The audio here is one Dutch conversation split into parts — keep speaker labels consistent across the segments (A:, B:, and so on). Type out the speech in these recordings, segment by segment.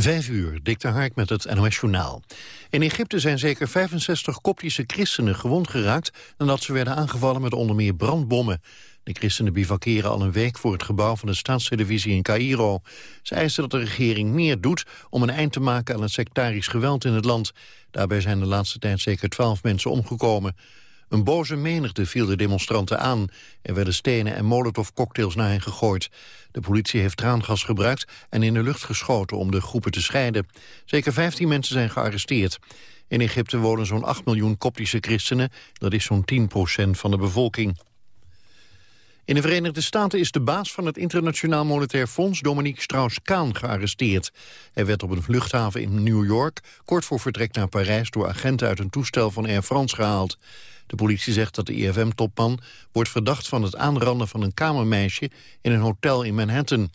A: Vijf uur, Dikte Hark met het NOS Journaal. In Egypte zijn zeker 65 koptische christenen gewond geraakt... nadat ze werden aangevallen met onder meer brandbommen. De christenen bivakeren al een week voor het gebouw van de staatstelevisie in Cairo. Ze eisen dat de regering meer doet om een eind te maken aan het sectarisch geweld in het land. Daarbij zijn de laatste tijd zeker twaalf mensen omgekomen. Een boze menigte viel de demonstranten aan. Er werden stenen en molotovcocktails naar hen gegooid. De politie heeft traangas gebruikt en in de lucht geschoten om de groepen te scheiden. Zeker 15 mensen zijn gearresteerd. In Egypte wonen zo'n 8 miljoen koptische christenen. Dat is zo'n 10% van de bevolking. In de Verenigde Staten is de baas van het Internationaal Monetair Fonds, Dominique Strauss-Kaan, gearresteerd. Hij werd op een vluchthaven in New York kort voor vertrek naar Parijs door agenten uit een toestel van Air France gehaald. De politie zegt dat de IFM-topman wordt verdacht van het aanranden van een kamermeisje in een hotel in Manhattan.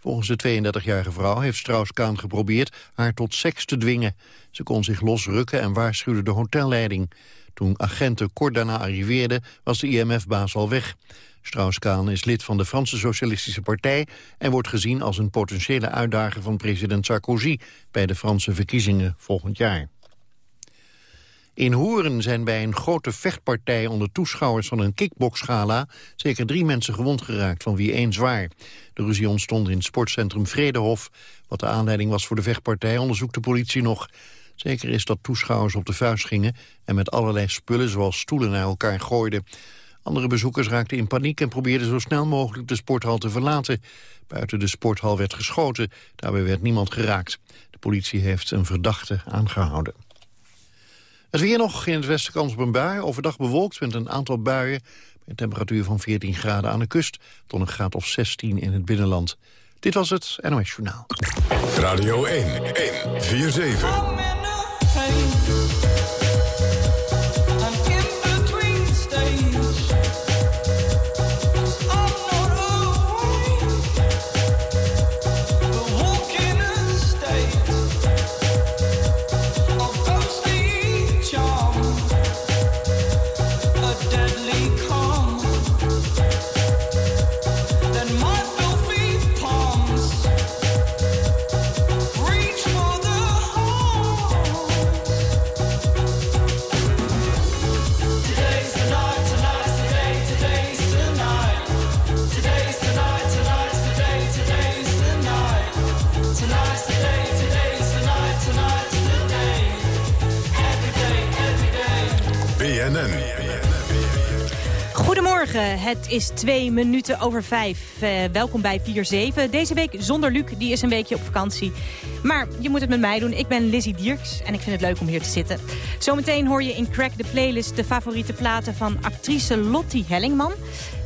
A: Volgens de 32-jarige vrouw heeft Strauss-Kaan geprobeerd haar tot seks te dwingen. Ze kon zich losrukken en waarschuwde de hotelleiding. Toen agenten kort daarna arriveerden, was de IMF-baas al weg. Strauss-Kaan is lid van de Franse Socialistische Partij... en wordt gezien als een potentiële uitdager van president Sarkozy... bij de Franse verkiezingen volgend jaar. In Hoeren zijn bij een grote vechtpartij onder toeschouwers van een kickboxgala zeker drie mensen gewond geraakt, van wie één zwaar. De ruzie ontstond in het sportcentrum Vredehof. Wat de aanleiding was voor de vechtpartij onderzoekt de politie nog. Zeker is dat toeschouwers op de vuist gingen en met allerlei spullen zoals stoelen naar elkaar gooiden. Andere bezoekers raakten in paniek en probeerden zo snel mogelijk de sporthal te verlaten. Buiten de sporthal werd geschoten, daarbij werd niemand geraakt. De politie heeft een verdachte aangehouden. Het weer nog in het westen kans op een bui. Overdag bewolkt met een aantal buien. Een temperatuur van 14 graden aan de kust. Tot een graad of 16 in het binnenland. Dit was het NOS Journaal.
B: Radio 1, 1, 4, 7.
C: Het is twee minuten over vijf. Uh, welkom bij 4-7. Deze week zonder Luc, die is een weekje op vakantie. Maar je moet het met mij doen. Ik ben Lizzie Dierks en ik vind het leuk om hier te zitten. Zometeen hoor je in Crack the Playlist de favoriete platen van actrice Lottie Hellingman.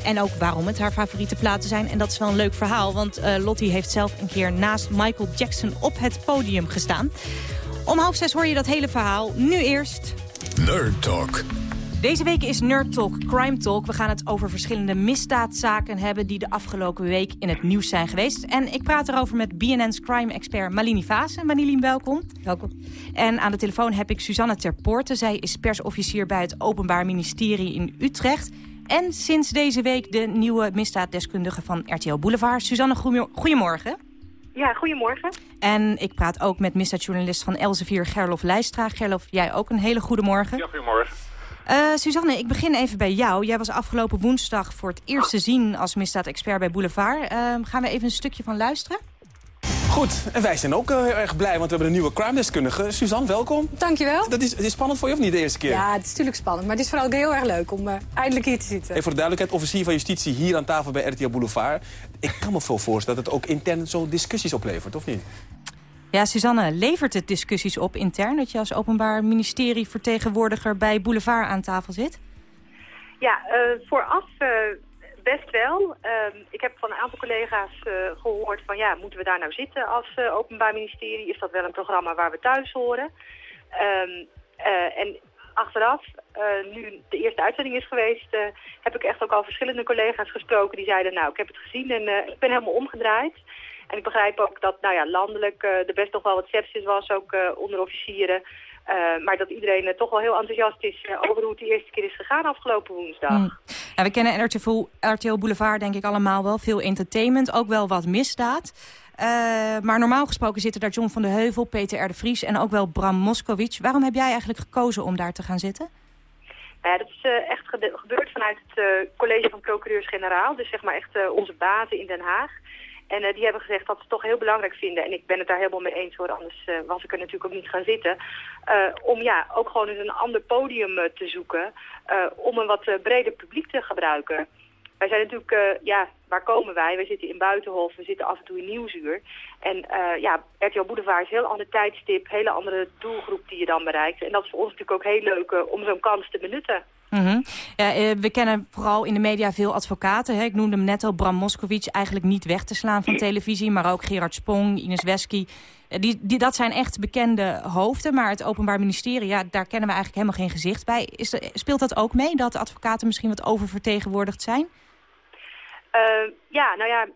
C: En ook waarom het haar favoriete platen zijn. En dat is wel een leuk verhaal, want uh, Lottie heeft zelf een keer naast Michael Jackson op het podium gestaan. Om half zes hoor je dat hele verhaal. Nu eerst...
B: Nerd Talk.
C: Deze week is Nerd Talk, Crime Talk. We gaan het over verschillende misdaadzaken hebben... die de afgelopen week in het nieuws zijn geweest. En ik praat erover met BNN's crime-expert Malini Vaassen. Malini, welkom.
D: Welkom.
C: En aan de telefoon heb ik Suzanne Terpoorte. Zij is persofficier bij het Openbaar Ministerie in Utrecht... En sinds deze week de nieuwe misdaaddeskundige van RTL Boulevard. Suzanne, goedemorgen.
D: Ja, goedemorgen.
C: En ik praat ook met misdaadjournalist van Elsevier, Gerlof Leistra. Gerlof, jij ook een hele goede morgen.
E: Ja, goedemorgen.
C: Uh, Suzanne, ik begin even bij jou. Jij was afgelopen woensdag voor het eerst te zien als misdaad-expert bij Boulevard. Uh, gaan we even een stukje van luisteren?
F: Goed, en wij zijn ook uh, erg blij, want we hebben een nieuwe crime-deskundige. Suzanne, welkom.
G: Dankjewel.
F: Dat is, het is spannend voor je of niet de eerste keer?
G: Ja, het is natuurlijk spannend, maar het is vooral ook heel erg leuk om uh, eindelijk hier te zitten.
F: Even voor de duidelijkheid, officier van justitie hier aan tafel bij RTL Boulevard. Ik kan me veel voorstellen dat het ook intern zo discussies oplevert, of niet?
C: Ja, Suzanne, levert het discussies op intern... dat je als openbaar ministerie vertegenwoordiger bij Boulevard aan tafel zit?
D: Ja, uh, vooraf uh, best wel. Uh, ik heb van een aantal collega's uh, gehoord van... ja, moeten we daar nou zitten als openbaar ministerie? Is dat wel een programma waar we thuis horen? Ehm, en achteraf, nu de eerste uitzending is geweest... heb ik echt ook al verschillende collega's gesproken die zeiden... nou, ik heb het gezien en ik ben helemaal omgedraaid... En ik begrijp ook dat nou ja, landelijk uh, er best nog wel wat sepsis was, ook uh, onder officieren. Uh, maar dat iedereen toch wel heel enthousiast is over hoe het de eerste keer is gegaan afgelopen woensdag. Hmm.
C: We kennen RTL, RTL Boulevard denk ik allemaal wel. Veel entertainment, ook wel wat misdaad. maar normaal gesproken zitten daar John van de Heuvel, Peter R. de Vries en ook wel Bram Moskowitz. Waarom heb jij eigenlijk gekozen om daar te gaan zitten?
D: Nou ja, dat is echt gebeurd vanuit het college van procureurs-generaal. Dus zeg maar echt onze bazen in Den Haag. En uh, die hebben gezegd dat ze het toch heel belangrijk vinden. En ik ben het daar helemaal mee eens hoor, anders uh, was ik er natuurlijk ook niet gaan zitten. Uh, om ja, ook gewoon eens een ander podium te zoeken. om een wat breder publiek te gebruiken. Wij zijn natuurlijk, ja, waar komen wij? Wij zitten in Buitenhof, we zitten af en toe in Nieuwsuur. En ja, RTL Boulevard is een heel ander tijdstip, hele andere doelgroep die je dan bereikt. En dat is voor ons natuurlijk ook heel leuk om zo'n kans te benutten.
C: Ja, eh, we kennen vooral in de media veel advocaten. Hè? Ik noemde hem net al, Bram Moskowitz, eigenlijk niet weg te slaan van televisie. Maar ook Gerard Spong, Ines Wesky. Eh, die, die, dat zijn echt bekende hoofden. Maar het Openbaar Ministerie, ja, daar kennen we eigenlijk helemaal geen gezicht bij. Is speelt dat ook mee, dat advocaten misschien wat oververtegenwoordigd zijn?
D: Uh, ja, nou ja,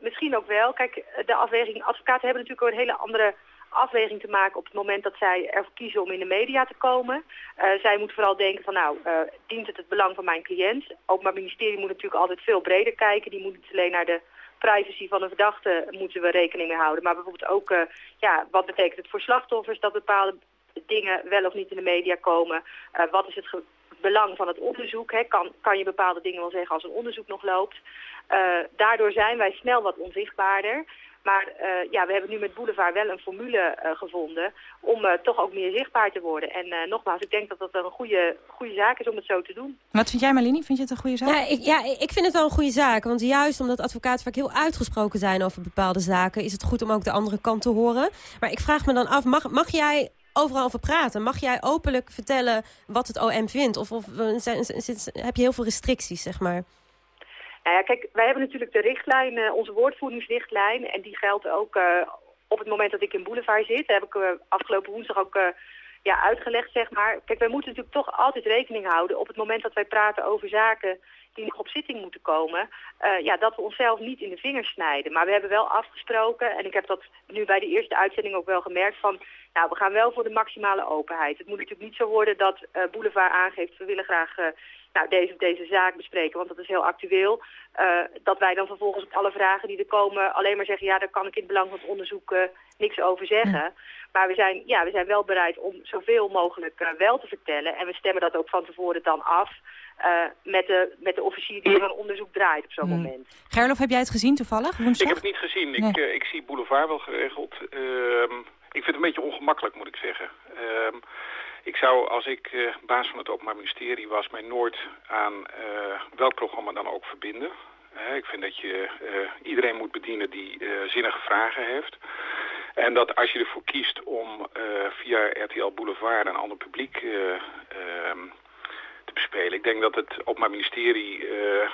D: misschien ook wel. Kijk, de afweging, advocaten hebben natuurlijk ook een hele andere afweging te maken op het moment dat zij ervoor kiezen om in de media te komen. Uh, zij moeten vooral denken van nou, uh, dient het het belang van mijn cliënt? Ook het ministerie moet natuurlijk altijd veel breder kijken. Die moet niet alleen naar de privacy van een verdachte moeten we rekening mee houden. Maar bijvoorbeeld ook, uh, ja, wat betekent het voor slachtoffers dat bepaalde dingen wel of niet in de media komen? wat is het belang van het onderzoek? Hè? Kan, kan je bepaalde dingen wel zeggen als een onderzoek nog loopt? daardoor zijn wij snel wat onzichtbaarder. Maar uh, ja, we hebben nu met Boulevard wel een formule uh, gevonden om uh, toch ook meer zichtbaar te worden. En nogmaals, ik denk dat dat een goede, goede zaak is om het zo te doen.
C: Wat vind jij Malini? Vind je het een goede zaak?
E: Ja ik, ja, ik vind het wel een goede zaak. Want juist omdat advocaten vaak heel uitgesproken zijn over bepaalde zaken... is het goed om ook de andere kant te horen. Maar ik vraag me dan af, mag, mag jij overal over praten? Mag jij openlijk vertellen wat het OM vindt? Of, of heb je heel veel restricties, zeg maar?
D: Nou ja, kijk, wij hebben natuurlijk de richtlijn, uh, onze woordvoeringsrichtlijn. En die geldt ook uh, op het moment dat ik in Boulevard zit. Dat heb ik uh, afgelopen woensdag ook ja, uitgelegd, zeg maar. Kijk, wij moeten natuurlijk toch altijd rekening houden op het moment dat wij praten over zaken die nog op zitting moeten komen, ja, dat we onszelf niet in de vingers snijden. Maar we hebben wel afgesproken, en ik heb dat nu bij de eerste uitzending ook wel gemerkt, van nou, we gaan wel voor de maximale openheid. Het moet natuurlijk niet zo worden dat Boulevard aangeeft, we willen graag nou, deze deze zaak bespreken, want dat is heel actueel. Uh, dat wij dan vervolgens op alle vragen die er komen alleen maar zeggen... ja, daar kan ik in het belang van het onderzoek uh, niks over zeggen. Maar we zijn, ja, we zijn wel bereid om zoveel mogelijk uh, wel te vertellen. En we stemmen dat ook van tevoren dan af... met, de, met de officier die een onderzoek draait op zo'n mm. moment.
C: Gerlof, heb jij het gezien toevallig?
H: Woensdag? Ik heb het niet gezien. Nee. Ik, ik zie Boulevard wel geregeld. Ehm, ik vind het een beetje ongemakkelijk, moet ik zeggen. Ik zou, als ik uh, baas van het Openbaar Ministerie was, mij nooit aan uh, welk programma dan ook verbinden. Ik vind dat je iedereen moet bedienen die zinnige vragen heeft. En dat als je ervoor kiest om via RTL Boulevard een ander publiek ehm, te bespelen. Ik denk dat het Openbaar Ministerie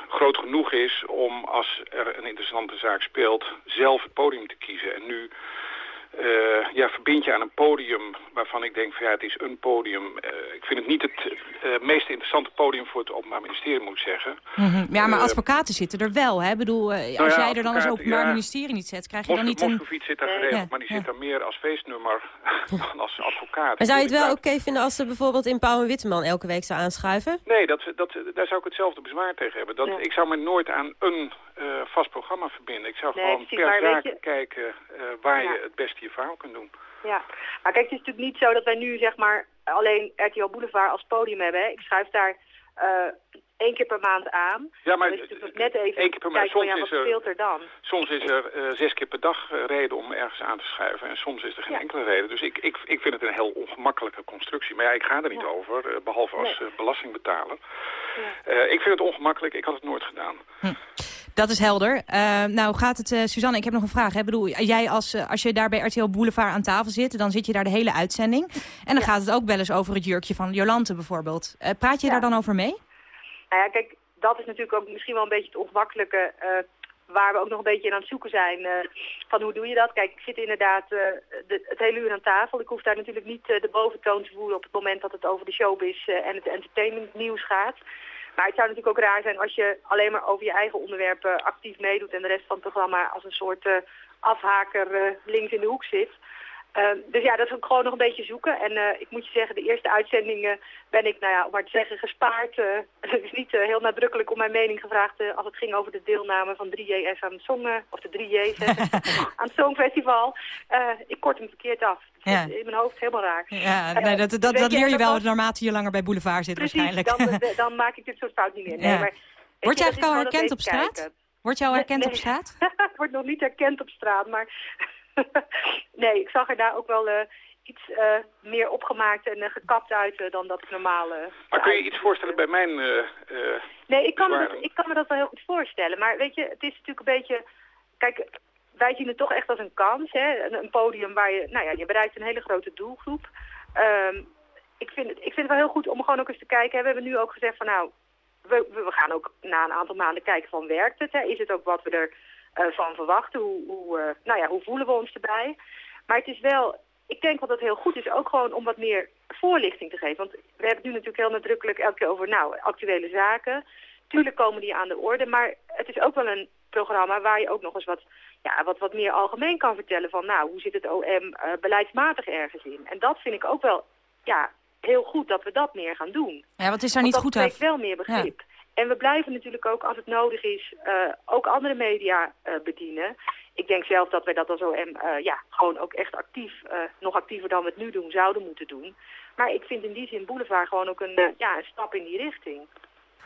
H: groot genoeg is om, als er een interessante zaak speelt, zelf het podium te kiezen. En nu uh, ja, verbind je aan een podium waarvan ik denk van ja, het is een podium. Uh, ik vind het niet het uh, meest interessante podium voor het Openbaar Ministerie, moet ik zeggen.
C: Mm -hmm. Ja, maar advocaten zitten er wel, hè? Ik bedoel, als nou ja, jij er dan als Openbaar ja, Ministerie niet zet, krijg je
H: Mos
C: dan niet een...
H: Moscovici zit daar geregeld, ja, maar die zit daar meer als feestnummer dan als advocaat.
E: Maar zou je het wel oké okay vinden als ze bijvoorbeeld in Pauw en Witteman elke week zou aanschuiven?
H: Nee, dat, dat, daar zou ik hetzelfde bezwaar tegen hebben. Dat, Ik zou me nooit aan een vast programma verbinden. Ik zou
D: nee,
H: gewoon per zaak kijken waar je het beste je verhaal kunt doen.
D: Ja, maar kijk, het is natuurlijk niet zo dat wij nu zeg maar alleen RTL Boulevard als podium hebben. Hè. Ik schuif daar uh, één keer per maand aan.
H: Ja, maar
D: dus net even
H: één keer per maand.
D: Soms, ja, is er,
H: er
D: dan?
H: soms is er uh, zes keer per dag uh, reden om ergens aan te schuiven. En soms is er geen ja. enkele reden. Dus ik, ik, ik vind het een heel ongemakkelijke constructie. Maar ja, ik ga er niet ja. over, uh, behalve als nee. belastingbetaler. Ja. ik vind het ongemakkelijk. Ik had het nooit gedaan.
C: Hm. Dat is helder. Uh, nou gaat het, uh, Suzanne, ik heb nog een vraag. Hè? Bedoel, jij als, uh, als je daar bij RTL Boulevard aan tafel zit, dan zit je daar de hele uitzending. En dan ja. gaat het ook wel eens over het jurkje van Jolante bijvoorbeeld. praat je ja. daar dan over mee?
D: Nou ja, kijk, dat is natuurlijk ook misschien wel een beetje het ongemakkelijke waar we ook nog een beetje in aan het zoeken zijn. Uh, van hoe doe je dat? Kijk, ik zit inderdaad uh, de, het hele uur aan tafel. Ik hoef daar natuurlijk niet uh, de boventoon te voeren op het moment dat het over de showbiz en het entertainment nieuws gaat. Maar het zou natuurlijk ook raar zijn als je alleen maar over je eigen onderwerpen actief meedoet... en de rest van het programma als een soort uh, afhaker uh, links in de hoek zit. Ehm, dus ja, dat is gewoon nog een beetje zoeken. En eh, ik moet je zeggen, de eerste uitzendingen ben ik, nou ja, om maar te zeggen, gespaard. Uh, het is niet heel nadrukkelijk om mijn mening gevraagd als het ging over de deelname van 3JS aan het Song, of de 3J's aan het Songfestival. ik kort hem verkeerd af. Ja. In mijn hoofd helemaal raar.
C: Ja, nee, dat, dat, dat leer je wel naarmate je langer bij Boulevard zit
D: Precies,
C: waarschijnlijk.
D: Dan, dan maak ik dit soort fout niet meer. Nee, maar,
C: Word je eigenlijk al herkend op straat? Word al herkend op straat?
D: ik word nog niet herkend op straat, maar... nee, ik zag er daar ook wel uh, iets uh, meer opgemaakt en uh, gekapt uit dan dat ik normaal...
H: maar kun je iets voorstellen bij mijn...
D: nee, ik kan, me dat, ik kan me dat wel heel goed voorstellen. Maar weet je, het is natuurlijk een beetje... Kijk, wij zien het toch echt als een kans, hè? Een, podium waar je... Nou ja, je bereikt een hele grote doelgroep. Um, ik, vind het, ik vind het wel heel goed om gewoon ook eens te kijken. We hebben nu ook gezegd van nou, we, we gaan ook na een aantal maanden kijken van werkt het? Hè? Is het ook wat we er van verwachten? Hoe, hoe, uh, nou ja, hoe voelen we ons erbij? Maar het is wel, ik denk dat het heel goed is ook gewoon om wat meer voorlichting te geven. Want we hebben het nu natuurlijk heel nadrukkelijk elke keer over nou, actuele zaken. Tuurlijk komen die aan de orde, maar het is ook wel een programma waar je ook nog eens wat, ja, wat, wat meer algemeen kan vertellen van nou, hoe zit het OM uh, beleidsmatig ergens in? En dat vind ik ook wel ja, heel goed dat we dat meer gaan doen.
C: Ja, wat is daar niet goed aan?
D: Dat wel meer begrip. En we blijven natuurlijk ook, als het nodig is, uh, ook andere media uh, bedienen. Ik denk zelf dat wij dat als OM uh, ja, gewoon ook echt actief, nog actiever dan we het nu doen, zouden moeten doen. Maar ik vind in die zin Boulevard gewoon ook een, ja, een stap in die richting.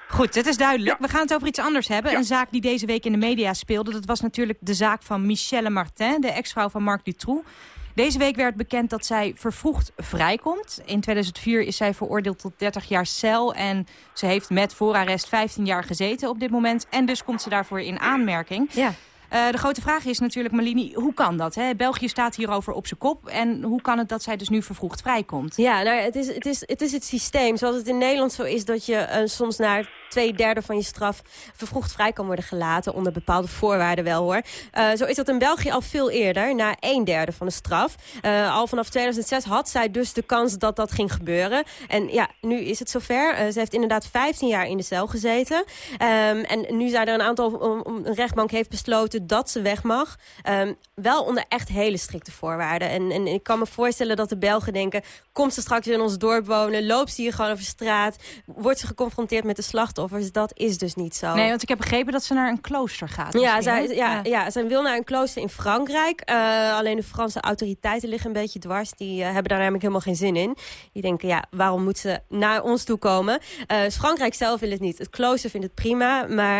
C: Goed, het is duidelijk. We gaan het over iets anders hebben. Een zaak die deze week in de media speelde. Dat was natuurlijk de zaak van Michelle Martin, de ex-vrouw van Marc Dutroux. Deze week werd bekend dat zij vervroegd vrijkomt. In 2004 is zij veroordeeld tot 30 jaar cel. En ze heeft met voorarrest 15 jaar gezeten op dit moment. En dus komt ze daarvoor in aanmerking. Ja. Uh, de grote vraag is natuurlijk, Malini, hoe kan dat? Hè? België staat hierover op zijn kop. En hoe kan het dat zij dus nu vervroegd vrijkomt?
E: Ja, nou, het, is, het, is, het is het systeem. Zoals het in Nederland zo is dat je uh, soms naar twee derde van je straf vervroegd vrij kan worden gelaten. Onder bepaalde voorwaarden wel hoor. Uh, zo is dat in België al veel eerder, na een derde van de straf. Uh, al vanaf 2006 had zij dus de kans dat dat ging gebeuren. En ja, nu is het zover. Uh, ze heeft inderdaad 15 jaar in de cel gezeten. Um, en nu zijn er een aantal, een rechtbank heeft besloten dat ze weg mag. Um, wel onder echt hele strikte voorwaarden. En, en ik kan me voorstellen dat de Belgen denken... komt ze straks in ons dorp wonen, loopt ze hier gewoon over straat... wordt ze geconfronteerd met de slachtoffers. Dat is dus niet zo.
C: Nee, want ik heb begrepen dat ze naar een klooster gaat.
E: Ja, zij, ja, ja. ja, zij wil naar een klooster in Frankrijk. Uh, alleen de Franse autoriteiten liggen een beetje dwars. Die uh, hebben daar namelijk helemaal geen zin in. Die denken, ja, waarom moet ze naar ons toe komen? Uh, Frankrijk zelf wil het niet. Het klooster vindt het prima. Maar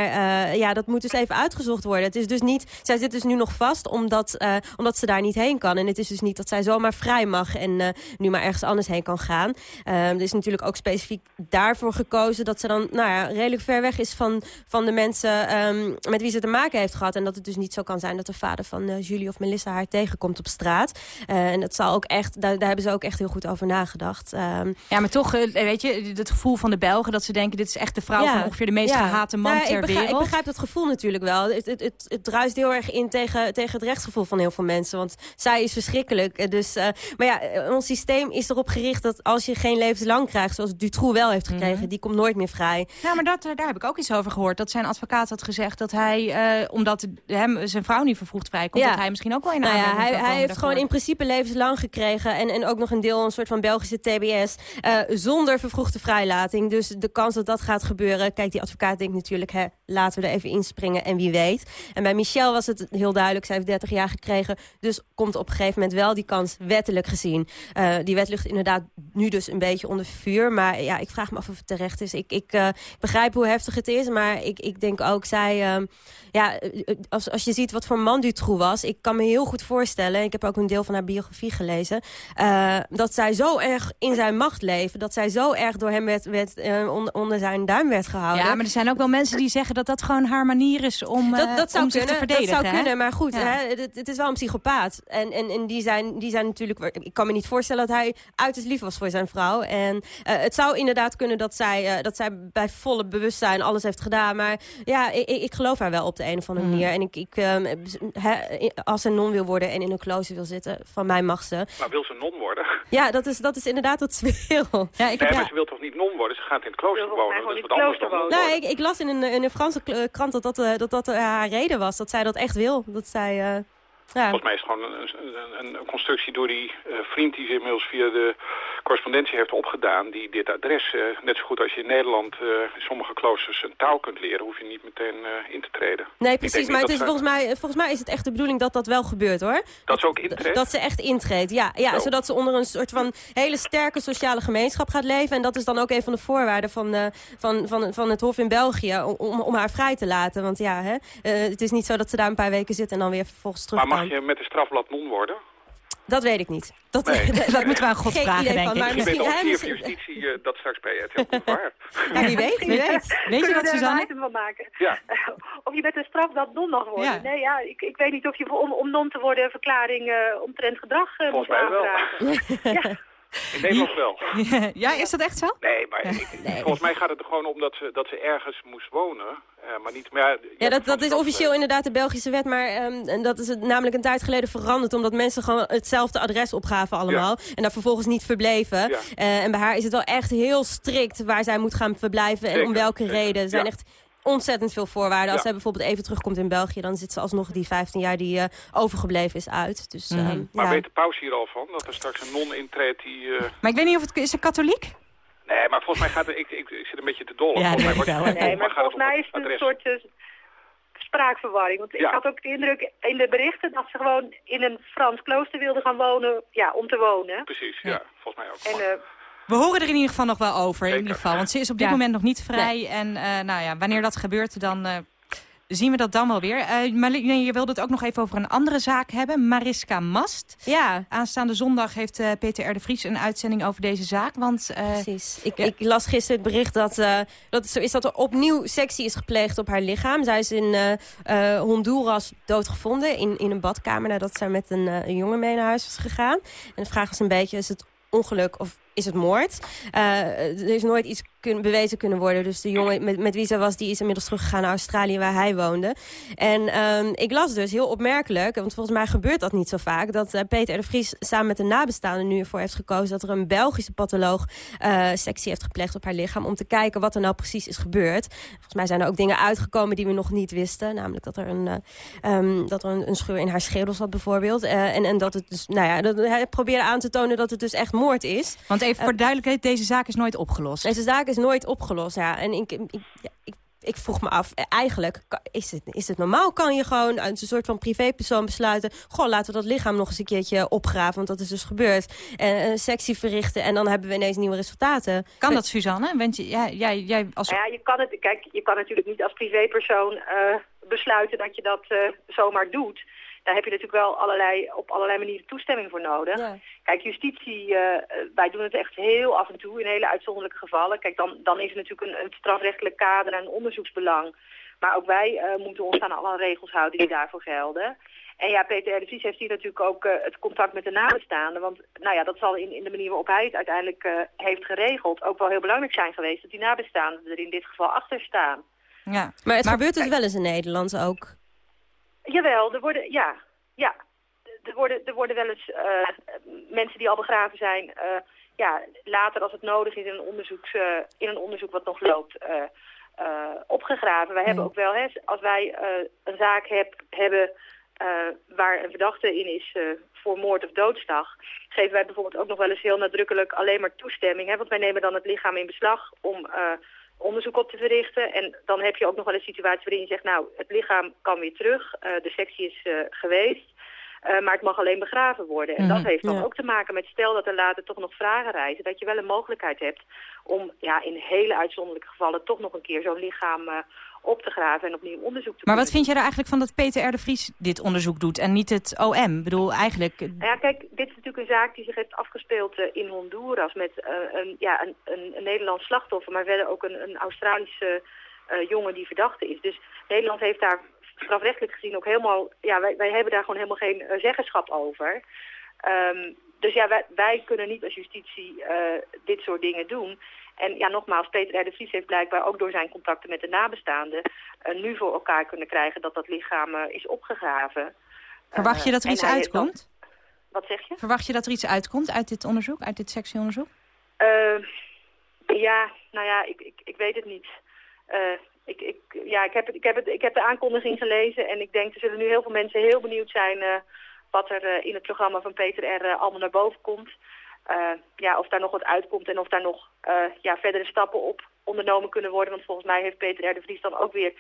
E: ja, dat moet dus even uitgezocht worden. Het is dus niet... Zij zit dus nu nog vast omdat, omdat ze daar niet heen kan. En het is dus niet dat zij zomaar vrij mag en nu maar ergens anders heen kan gaan. er is natuurlijk ook specifiek daarvoor gekozen dat ze dan nou ja, redelijk ver weg is van, van de mensen um, met wie ze te maken heeft gehad. En dat het dus niet zo kan zijn dat de vader van uh, Julie of Melissa haar tegenkomt op straat. Uh, en dat zal ook echt, daar, daar, hebben ze ook echt heel goed over nagedacht. Um,
C: ja, maar toch, uh, weet je, het gevoel van de Belgen dat ze denken... dit is echt de vrouw ja, van ongeveer de meest ja. gehate man ja, ter
E: ik begrijp,
C: wereld.
E: Ik begrijp dat gevoel natuurlijk wel. Het, het, het, het druist heel erg in tegen, tegen het rechtsgevoel van heel veel mensen. Want zij is verschrikkelijk. Dus, maar ja, ons systeem is erop gericht dat als je geen levenslang krijgt... zoals Dutroux wel heeft gekregen, mm -hmm. die komt nooit meer vrij.
C: Nou, maar dat, daar heb ik ook iets over gehoord. Dat zijn advocaat had gezegd dat hij, uh, omdat hem, zijn vrouw niet vervroegd vrijkomt... Ja. dat hij misschien ook wel in
E: nou ja, Hij, hij heeft gewoon in principe levenslang gekregen. En, en ook nog een deel, een soort van Belgische TBS. Uh, zonder vervroegde vrijlating. Dus de kans dat dat gaat gebeuren... Kijk, die advocaat denkt natuurlijk, hè, laten we er even inspringen en wie weet. En bij Michel was het heel duidelijk. Zij heeft 30 jaar gekregen. Dus komt op een gegeven moment wel die kans wettelijk gezien. Uh, die wet ligt inderdaad nu dus een beetje onder vuur. Maar ja, ik vraag me af of het terecht is. Ik, ik uh, begrijp hoe heftig het is. Maar ik, ik denk ook, zij... Uh, ja, als, als je ziet wat voor man Dutroux was... ik kan me heel goed voorstellen... ik heb ook een deel van haar biografie gelezen... Uh, dat zij zo erg in zijn macht leven... dat zij zo erg door hem werd, werd, uh, onder, onder zijn duim werd gehouden.
C: Ja, maar er zijn ook wel mensen die zeggen dat dat gewoon haar manier is... om,
E: dat, dat zou
C: om
E: kunnen,
C: zich te verdedigen.
E: Dat zou
C: hè?
E: kunnen, maar goed, ja. hè, het, het, is wel een psychopaat. En, en, en die, zijn, die zijn natuurlijk... Ik kan me niet voorstellen dat hij uiterst lief was voor zijn vrouw. En het zou inderdaad kunnen dat zij, dat zij bij volle bewustzijn alles heeft gedaan. Maar ja, ik, ik geloof haar wel op de een of andere mm. manier. En ik, ik um, he, als ze non wil worden en in een klooster wil zitten, van mij mag ze.
H: Maar wil ze non worden?
E: Ja, dat is, dat is inderdaad wat ze wil.
H: Ja, ik, nee, maar ze wil toch niet non worden? Ze gaat in het klooster wonen. Dat is wat anders dan
E: nou, ik, ik, las in een, in een Franse krant dat dat, dat, dat, dat haar reden was. Dat zij dat echt wil. Dat zij... Uh,
H: Volgens mij is het gewoon een, een, een constructie door die uh, vriend die ze inmiddels via de correspondentie heeft opgedaan. Die dit adres, uh, net zo goed als je in Nederland uh, in sommige kloosters een taal kunt leren, hoef je niet meteen in te treden.
E: Nee, precies. Maar het is, volgens, mij, volgens mij is het echt de bedoeling dat dat wel gebeurt hoor.
H: Dat ze ook intreedt?
E: Dat ze echt intreedt, ja. ja zodat ze onder een soort van hele sterke sociale gemeenschap gaat leven. En dat is dan ook een van de voorwaarden van, van, van, van het Hof in België om, om haar vrij te laten. Want ja, hè, het is niet zo dat ze daar een paar weken zit en dan weer vervolgens terug
H: Maar mag je met de strafblad non worden?
E: Dat weet ik niet. Dat,
C: nee. dat moeten we aan God vragen, denk ik.
H: Maar misschien, weet of justitie uh, dat straks bij het heel waar.
E: Ja, wie weet, wie weet.
C: Weet je dat, Suzanne?
D: van maken.
H: Ja.
D: of je met een strafblad non mag worden. Ja. Nee, ja, ik, ik weet niet of je om, om non te worden een verklaring uh, omtrent gedrag uh,
H: moet aanvragen. ja. In Nederland wel.
C: Ja, is dat echt zo?
H: Nee, maar ik, volgens mij gaat het er gewoon om dat ze, dat ze ergens moest wonen. Uh, maar niet meer.
E: Ja, dat, dat is officieel inderdaad de Belgische wet. Maar um, dat is het namelijk een tijd geleden veranderd. Omdat mensen gewoon hetzelfde adres opgaven allemaal. En daar vervolgens niet verbleven. Ja. Uh, en bij haar is het wel echt heel strikt waar zij moet gaan verblijven. En om welke reden. Er zijn echt ontzettend veel voorwaarden. Als zij bijvoorbeeld even terugkomt in België... dan zit ze alsnog die 15 jaar die uh, overgebleven is uit. Dus, mm -hmm.
H: maar weet de paus hier al van? Dat er straks een non intreedt die... Uh...
C: Maar ik weet niet of het... Is ze katholiek?
H: Nee, maar volgens mij gaat het... Ik, ik, ik zit een beetje te dol.
C: Ja,
D: volgens
C: mij wordt,
D: wel. Nee, maar volgens mij is het een soort uh, spraakverwarring. Want ja. ik had ook de indruk in de berichten... dat ze gewoon in een Frans klooster wilden gaan wonen... ja, om te wonen.
H: Precies, ja. Volgens mij ook.
C: En, we horen er in ieder geval nog wel over, in ieder geval. Want ze is op dit moment nog niet vrij. En uh, nou ja, wanneer dat gebeurt, dan uh, zien we dat dan wel weer. Uh, maar je wilde het ook nog even over een andere zaak hebben. Mariska Mast.
E: Ja.
C: Aanstaande zondag heeft Peter R. de Vries een uitzending over deze zaak. Want,
E: Precies. Ik, ik, las gisteren het bericht dat, dat het zo is dat er opnieuw sectie is gepleegd op haar lichaam. Zij is in Honduras doodgevonden in, in een badkamer... nadat zij met een, een jongen mee naar huis was gegaan. En de vraag was een beetje, is het ongeluk of is het moord. Uh, er is nooit iets kun, bewezen kunnen worden. Dus de jongen met, met wie ze was, die is inmiddels teruggegaan naar Australië waar hij woonde. En um, ik las dus, heel opmerkelijk, want volgens mij gebeurt dat niet zo vaak... dat uh, Peter de Vries samen met een nabestaande nu ervoor heeft gekozen... dat er een Belgische patholoog uh, sectie heeft gepleegd op haar lichaam... om te kijken wat er nou precies is gebeurd. Volgens mij zijn er ook dingen uitgekomen die we nog niet wisten. Namelijk dat er een, um, dat er een, een, scheur in haar schedel zat bijvoorbeeld. en, en dat het dus, nou ja, dat, hij probeerde aan te tonen dat het dus echt moord is.
C: Want even voor duidelijkheid, deze zaak is nooit opgelost.
E: Deze zaak is nooit opgelost, ja. En ik, ik, ik, ik vroeg me af, eh, eigenlijk, is het, is het normaal? Kan je gewoon uit een soort van privépersoon besluiten... goh, laten we dat lichaam nog eens een keertje opgraven, want dat is dus gebeurd. En een sectie verrichten en dan hebben we ineens nieuwe resultaten.
C: Kan dat, Suzanne? Want je, ja, jij, jij als...
D: Nou ja, je kan het, kijk, je kan natuurlijk niet als privépersoon uh, besluiten dat je dat uh, zomaar doet daar heb je natuurlijk wel allerlei, op allerlei manieren toestemming voor nodig. Kijk, justitie, uh, wij doen het echt heel af en toe in hele uitzonderlijke gevallen. Kijk, dan, dan is het natuurlijk een, een strafrechtelijk kader en een onderzoeksbelang. Maar ook wij uh, moeten ons aan alle regels houden die daarvoor gelden. En ja, Peter R. de Vries heeft hier natuurlijk ook uh, het contact met de nabestaanden. Want nou ja, dat zal in, in de manier waarop hij het uiteindelijk uh, heeft geregeld... ook wel heel belangrijk zijn geweest dat die nabestaanden er in dit geval achter staan.
E: Ja. Maar het gebeurt dus wel eens in Nederland ook.
D: Jawel, er worden, ja, ja. Er worden, er worden wel eens uh, mensen die al begraven zijn, uh, ja, later als het nodig is in een, onderzoeks, uh, in een onderzoek wat nog loopt, opgegraven. Wij hebben ook wel, hè, als wij een zaak heb, hebben waar een verdachte in is voor moord of doodslag, geven wij bijvoorbeeld ook nog wel eens heel nadrukkelijk alleen maar toestemming. Hè, want wij nemen dan het lichaam in beslag om onderzoek op te verrichten. En dan heb je ook nog wel een situatie waarin je zegt... nou, het lichaam kan weer terug, uh, de sectie is uh, geweest... Uh, maar het mag alleen begraven worden. En mm -hmm. dat heeft dan ja. ook te maken met stel dat er later toch nog vragen reizen... dat je wel een mogelijkheid hebt om ja, in hele uitzonderlijke gevallen... toch nog een keer zo'n lichaam uh, op te graven en opnieuw onderzoek te
C: Maar wat vind je er eigenlijk van dat Peter R. de Vries dit onderzoek doet en niet het OM? Ik bedoel, eigenlijk...
D: Nou ja, kijk, dit is natuurlijk een zaak die zich heeft afgespeeld uh, in Honduras... met uh, een, ja, een, een, een Nederlands slachtoffer, maar verder ook een, een Australische uh, jongen die verdachte is. Dus Nederland heeft daar strafrechtelijk gezien ook helemaal... Ja, wij, wij hebben daar gewoon helemaal geen uh, zeggenschap over. Um, dus ja, wij, wij kunnen niet als justitie uh, dit soort dingen doen. En ja, nogmaals, Peter R. de Vries heeft blijkbaar ook door zijn contacten met de nabestaanden... Uh, nu voor elkaar kunnen krijgen dat dat lichaam uh, is opgegraven.
C: Verwacht je dat er iets uitkomt?
D: Wat zeg je?
C: Verwacht je dat er iets uitkomt uit dit onderzoek, uit dit sectieonderzoek?
D: Ja, nou ja, ik, ik, ik weet het niet. ik, ik, ja, ik, heb ik, heb het, ik heb de aankondiging gelezen en ik denk er zullen nu heel veel mensen heel benieuwd zijn eh, wat er eh, in het programma van Peter R. Allemaal naar boven komt. Ja, of daar nog wat uitkomt en of daar nog ja, verdere stappen op ondernomen kunnen worden. Want volgens mij heeft Peter R. de Vries dan ook weer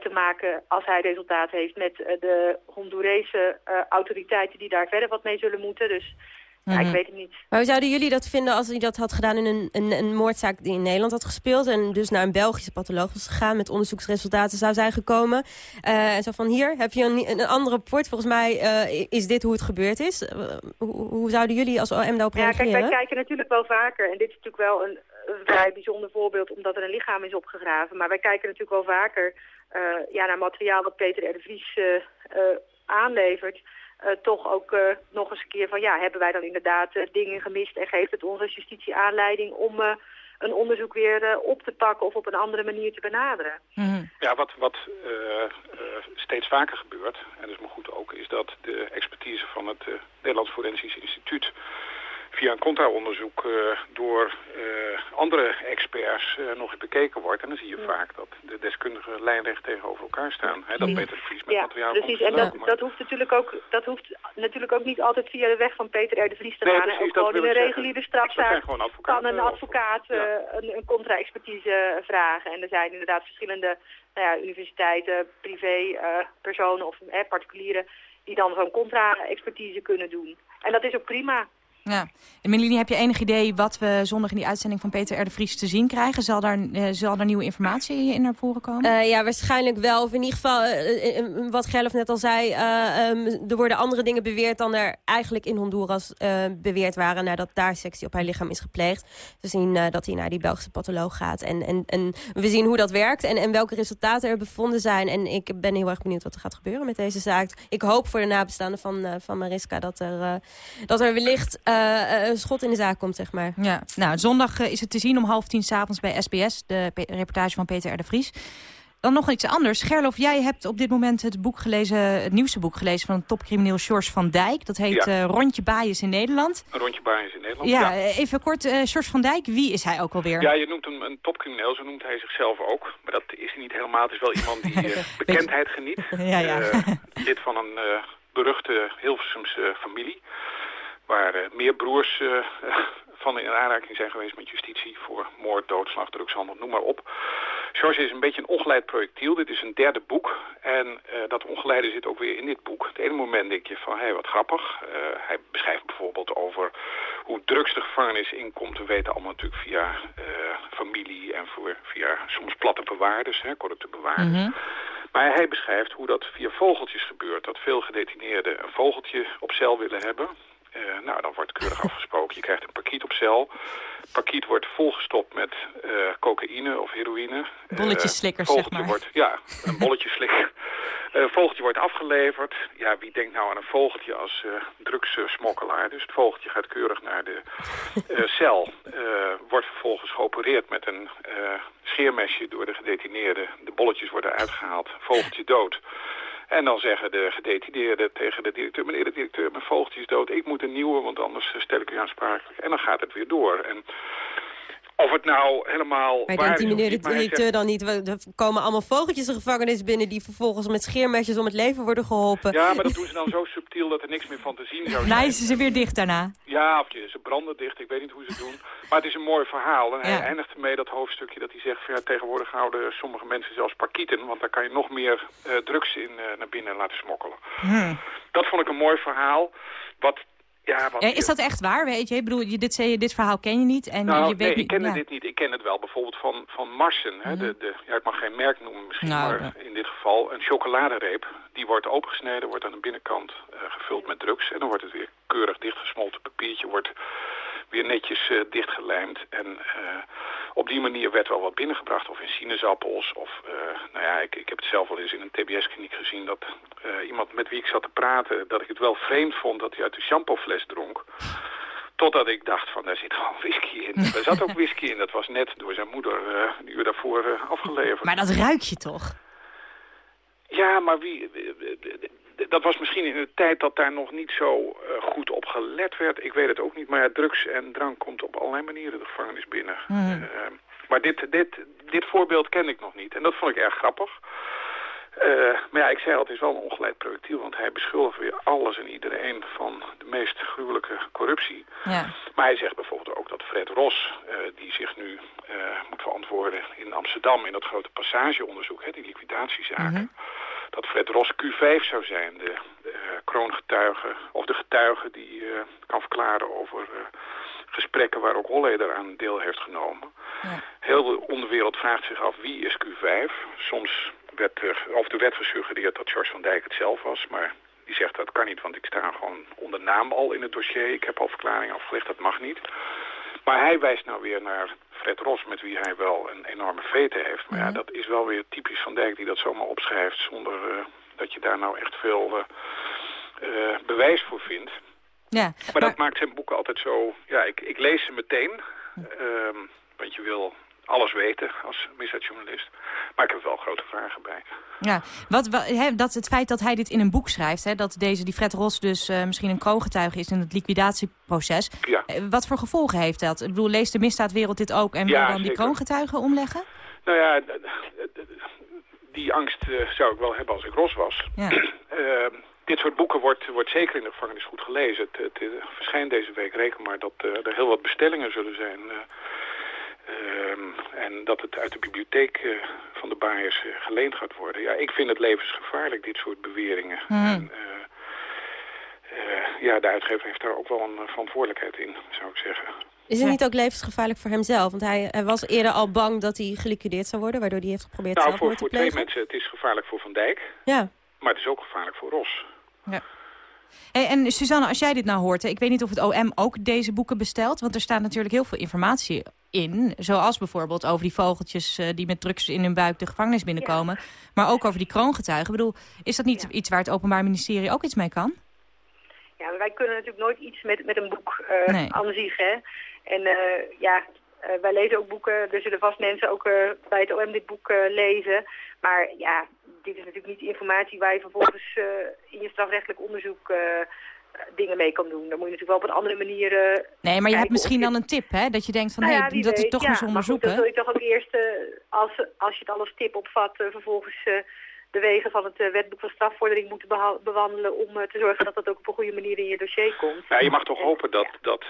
D: te maken, als hij resultaat heeft, met de Hondurese autoriteiten die daar verder wat mee zullen moeten. Dus ja, ik mhm. weet het niet.
E: Maar hoe zouden jullie dat vinden als hij dat had gedaan in een, een, een, moordzaak die in Nederland had gespeeld... en dus naar een Belgische patholoog was gegaan met onderzoeksresultaten zou zijn gekomen? Uh, en zo van, hier heb je een, een ander rapport. Volgens mij uh, is dit hoe het gebeurd is. Uh, hoe, hoe, zouden jullie als OM daarop reageren?
D: Ja, kijk, wij kijken natuurlijk wel vaker. En dit is natuurlijk wel een, een vrij bijzonder voorbeeld... omdat er een lichaam is opgegraven. Maar wij kijken natuurlijk wel vaker ja, naar materiaal wat Peter R. de Vries aanlevert... Uh, toch ook uh, nog eens een keer van... ja, hebben wij dan inderdaad uh, dingen gemist... en geeft het onze justitie aanleiding om een onderzoek weer op te pakken... of op een andere manier te benaderen.
H: Mm -hmm. Ja, wat, wat steeds vaker gebeurt, en dat is maar goed ook... is dat de expertise van het Nederlands Forensisch Instituut via een contra-onderzoek uh, door uh, andere experts uh, nog eens bekeken wordt. En dan zie je vaak dat de deskundigen lijnrecht tegenover elkaar staan. Hè, dat. Peter Vries met
D: ja,
H: materiaal
D: precies. En dat, dat, hoeft natuurlijk ook, dat hoeft natuurlijk ook niet altijd via de weg van Peter R. de Vries te
H: nee,
D: gaan.
H: Precies,
D: ook gewoon in een reguliere strafzaak kan een advocaat
H: ja.
D: een, een contra-expertise vragen. En er zijn inderdaad verschillende nou ja, universiteiten, privé, personen of particulieren die dan zo'n contra-expertise kunnen doen. En dat is ook prima.
C: Ja. En Melanie, heb je enig idee wat we zondag in die uitzending van Peter R. de Vries te zien krijgen? Zal daar, uh, zal nieuwe informatie in naar voren komen?
E: Uh, ja, waarschijnlijk wel. Of in ieder geval, uh, wat Gerlof net al zei, um, er worden andere dingen beweerd dan er eigenlijk in Honduras beweerd waren nadat daar sectie op haar lichaam is gepleegd. We zien dat hij naar die Belgische patholoog gaat en, en, en we zien hoe dat werkt en, en welke resultaten er bevonden zijn. En ik ben heel erg benieuwd wat er gaat gebeuren met deze zaak. Ik hoop voor de nabestaanden van, van Mariska dat er, dat er wellicht uh, een schot in de zaak komt, zeg maar.
C: Ja, nou, zondag uh, is het te zien om half tien s'avonds bij SBS, de reportage van Peter R. de Vries. Dan nog iets anders. Gerlof, jij hebt op dit moment het boek gelezen, het nieuwste boek gelezen van topcrimineel George van Dijk. Dat heet ja. uh, Rondje Baaiers in Nederland.
H: Rondje Baaiers in Nederland,
C: ja. ja. Even kort, uh, George van Dijk, wie is hij ook alweer?
H: Ja, je noemt hem een topcrimineel, zo noemt hij zichzelf ook. Maar dat is hij niet helemaal. Het is wel iemand die uh, bekendheid geniet.
C: ja, ja.
H: lid van een beruchte Hilversumse familie waar uh, meer broers uh, van in aanraking zijn geweest met justitie voor moord, doodslag, drugshandel, noem maar op. George is een beetje een ongeleid projectiel. Dit is een derde boek. En uh, dat ongeleide zit ook weer in dit boek. Het ene moment denk je van, hé, hey, wat grappig. hij beschrijft bijvoorbeeld over hoe drugs de gevangenis inkomt. We weten allemaal natuurlijk via familie en voor, via soms platte bewaarders, hè, corrupte bewaarders. Mm -hmm. Maar hij beschrijft hoe dat via vogeltjes gebeurt. Dat veel gedetineerden een vogeltje op cel willen hebben. Uh, nou, dan wordt keurig afgesproken. Je krijgt een pakiet op cel. Pakiet wordt volgestopt met uh, cocaïne of heroïne.
C: Bolletjeslikkers,
H: uh,
C: zeg maar.
H: Wordt, ja, een bolletjeslikker. Vogeltje wordt afgeleverd. Ja, wie denkt nou aan een vogeltje als drugssmokkelaar? Dus het vogeltje gaat keurig naar de cel. wordt vervolgens geopereerd met een scheermesje door de gedetineerden. De bolletjes worden uitgehaald. Vogeltje dood. En dan zeggen de gedetineerden tegen de directeur... meneer de directeur, mijn vogeltje is dood, ik moet een nieuwe... want anders stel ik u aansprakelijk. En dan gaat het weer door. En of het nou helemaal
E: maar denkt die meneer de directeur dan niet... er komen allemaal vogeltjes de gevangenis binnen... die vervolgens met scheermesjes om het leven worden geholpen.
H: Ja, maar dat doen ze dan zo subtiel dat er niks meer van te zien zou zijn.
C: Nijzen ze weer dicht daarna.
H: Ja, of je, ze branden dicht, ik weet niet hoe ze het doen. Maar het is een mooi verhaal. En ja. hij eindigt ermee dat hoofdstukje dat hij zegt... Van, ja, tegenwoordig houden sommige mensen zelfs parkieten... want daar kan je nog meer uh, drugs in uh, naar binnen laten smokkelen. Hmm. Dat vond ik een mooi verhaal. Wat ja,
C: ja, is dat echt waar? Weet je, ik bedoel, je, dit, je, dit verhaal ken je niet. En
H: nou,
C: je weet
H: nee, ik ken
C: ja.
H: dit niet. Ik ken het wel bijvoorbeeld van, van Marsen. Hè, de, de, ja, ik mag geen merk noemen misschien,
C: nou,
H: maar in dit geval een chocoladereep. Die wordt opengesneden, wordt aan de binnenkant uh, gevuld met drugs. En dan wordt het weer keurig dichtgesmolten papiertje, wordt weer netjes uh, dichtgelijmd. En uh, op die manier werd wel wat binnengebracht. Of in sinaasappels. Of, uh, nou ja, ik, ik heb het zelf wel eens in een tbs-kliniek gezien. Dat iemand met wie ik zat te praten, dat ik het wel vreemd vond dat hij uit de shampoofles dronk. Totdat ik dacht van, daar zit gewoon whisky in. er zat ook whisky in. Dat was net door zijn moeder een uur daarvoor afgeleverd.
C: Maar dat ruik je toch?
H: Ja, maar wie dat was misschien in de tijd dat daar nog niet zo uh, goed op gelet werd. Ik weet het ook niet, maar ja, drugs en drank komt op allerlei manieren de gevangenis binnen. Mm. Uh, Maar dit, dit, dit voorbeeld ken ik nog niet. En dat vond ik erg grappig. Uh, maar ja, ik zei al, het is wel een ongeleid projectiel, want hij beschuldigt weer alles en iedereen van de meest gruwelijke corruptie. Ja. Maar hij zegt bijvoorbeeld ook dat Fred Ros, uh, die zich nu uh, moet verantwoorden in Amsterdam in dat grote passageonderzoek, hè, die liquidatiezaken, mm dat Fred Ros Q5 zou zijn, de, de kroongetuige, of de getuige die kan verklaren over gesprekken waar ook Holleder aan deel heeft genomen. Ja. Heel de onderwereld vraagt zich af wie is Q5. Soms werd er, of de werd gesuggereerd dat George van Dijk het zelf was, maar die zegt dat kan niet, want ik sta gewoon onder naam al in het dossier. Ik heb al verklaringen afgelegd, dat mag niet. Maar hij wijst nou weer naar Fred Ros, met wie hij wel een enorme vete heeft. Maar ja, mhm. dat is wel weer typisch Van Dijk die dat zomaar opschrijft zonder uh, dat je daar nou echt veel uh, uh, bewijs voor vindt. Ja, maar, maar, dat maakt zijn boeken altijd zo... Ja, ik, ik lees ze meteen, ehm, want je wil alles weten als misdaadjournalist. Maar ik heb wel grote vragen bij.
C: Ja, wat, wat he, dat het feit dat hij dit in een boek schrijft... Hè, dat deze, die Fred Ros dus uh, misschien een kroongetuige is in het liquidatieproces... Ja. Uh, wat voor gevolgen heeft dat? Ik bedoel, leest de misdaadwereld dit ook en wil dan die kroongetuigen omleggen?
H: Nou ja, die angst uh, zou ik wel hebben als ik Ros was. Ja. Ehm, dit soort boeken wordt, wordt zeker in de gevangenis goed gelezen. Het, het, het verschijnt deze week. Reken maar dat er heel wat bestellingen zullen zijn Ehm, en dat het uit de bibliotheek uh, van de baaiers uh, geleend gaat worden. Ja, ik vind het levensgevaarlijk, dit soort beweringen. Mm. En, uh, ja, de uitgever heeft daar ook wel een verantwoordelijkheid in, zou ik zeggen.
E: Is het niet ook levensgevaarlijk voor hemzelf? Want hij, hij, was eerder al bang dat hij geliquideerd zou worden... waardoor hij heeft geprobeerd nou,
H: zelfmoord
E: voor,
H: te plegen. voor twee mensen, het is gevaarlijk voor Van Dijk. Ja. Maar het is ook gevaarlijk voor Ros. Ja.
C: Hey, en Suzanne, als jij dit nou hoort, ik weet niet of het OM ook deze boeken bestelt... want er staat natuurlijk heel veel informatie in. Zoals bijvoorbeeld over die vogeltjes uh, die met drugs in hun buik de gevangenis binnenkomen. Maar ook over die kroongetuigen. Ik bedoel, is dat niet iets waar het Openbaar Ministerie ook iets mee kan?
D: Ja, wij kunnen natuurlijk nooit iets met, met een boek uh, nee. aan zich. Hè? En uh, ja, wij lezen ook boeken. Er zullen vast mensen ook bij het OM dit boek lezen. Maar ja, dit is natuurlijk niet informatie waar je vervolgens in je strafrechtelijk onderzoek dingen mee kan doen. Dan moet je natuurlijk wel op een andere manier... Uh,
C: nee, maar je hebt misschien dan een tip, hè? Dat je denkt van, nou ja, hey, dat is toch ja, eens onderzoeken.
D: Maar goed, dat wil je toch ook eerst, uh, als, als je het al als tip opvat... Uh, vervolgens de wegen van het wetboek van strafvordering moeten bewandelen... om te zorgen dat dat ook op een goede manier in je dossier komt.
H: Ja, je mag toch hopen dat, dat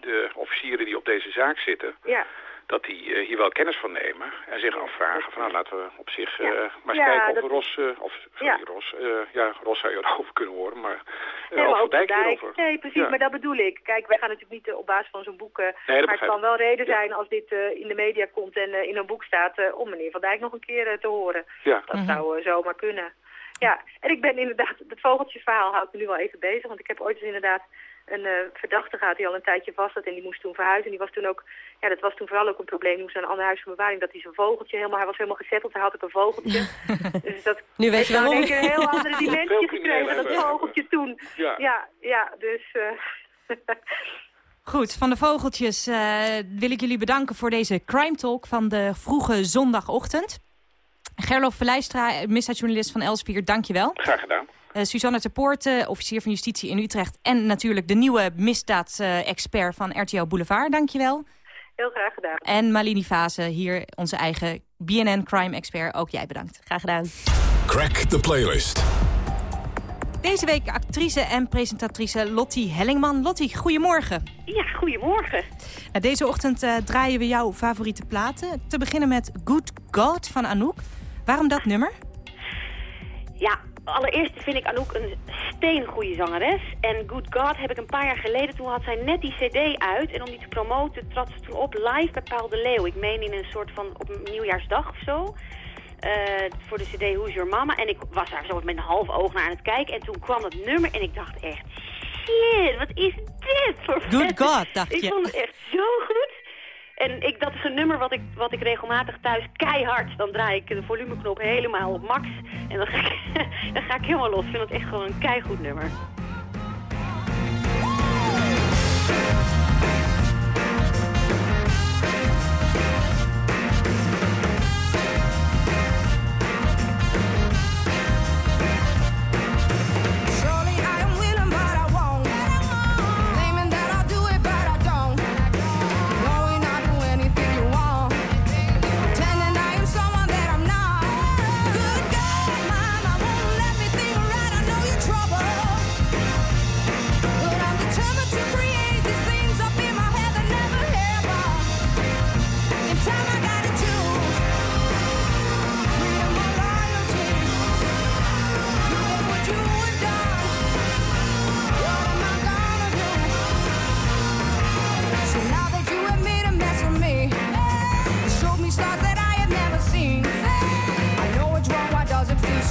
H: de officieren die op deze zaak zitten... Ja dat die uh, hier wel kennis van nemen en zich afvragen van nou laten we op zich uh, maar eens ja, kijken of Ros, uh, of sorry, Ros, ja Ros zou je erover kunnen horen, maar
D: nee, maar ook Dijk, Dijk Nee, precies, maar dat bedoel ik. Kijk, wij gaan natuurlijk niet op basis van zo'n boek, nee, maar het kan wel reden zijn als dit in de media komt en in een boek staat om meneer Van Dijk nog een keer te horen. Ja. Dat mm -hmm. zou zomaar kunnen. Ja, en ik ben inderdaad, het vogeltjesverhaal houdt me nu wel even bezig, want ik heb ooit eens inderdaad een uh, verdachte gehad die al een tijdje vast zat en die moest toen verhuizen. En die was toen ook, ja, dat was toen vooral ook een probleem. Die moest naar een ander huis van bewaring, dat hij zijn vogeltje helemaal, hij was helemaal gezetteld. Hij had ook een vogeltje. dus dat
E: nu weet je waarom.
D: een heel andere dimensie gekregen, dat vogeltje toen. Ja, ja, ja dus... Uh,
C: Goed, van de vogeltjes uh, wil ik jullie bedanken voor deze crime talk van de vroege zondagochtend. Gerlof Verlijstra, misdaadjournalist van Elsevier, dankjewel.
H: Graag gedaan.
C: Uh, Suzanne Terpoort, officier van justitie in Utrecht... en natuurlijk de nieuwe misdaad-expert van RTO Boulevard. Dankjewel.
D: Heel graag gedaan.
C: En Malini Fase, hier onze eigen BNN Crime-expert. Ook jij bedankt. Graag gedaan.
B: Crack the playlist.
C: Deze week actrice en presentatrice Lottie Hellingman. Lottie, goedemorgen.
I: Ja, goedemorgen.
C: Nou, deze ochtend uh, draaien we jouw favoriete platen. Te beginnen met Good God van Anouk. Waarom dat nummer?
I: Ja, allereerst vind ik Anouk een steengoede zangeres. En Good God heb ik een paar jaar geleden, toen had zij net die cd uit. En om die te promoten trad ze toen op live bij Paul de Leeuw. Ik meen in een soort van, op nieuwjaarsdag of zo. Uh, voor de cd Who's Your Mama. En ik was daar zo met een half oog naar aan het kijken. En toen kwam dat nummer en ik dacht echt... Shit, wat is dit voor
C: Good God, dacht je.
I: Ik vond het echt zo goed. En ik, dat is een nummer wat ik, wat ik regelmatig thuis keihard... dan draai ik de volumeknop helemaal op max. En dan ga ik, dan ga ik helemaal los. Ik vind het echt gewoon een keigoed nummer.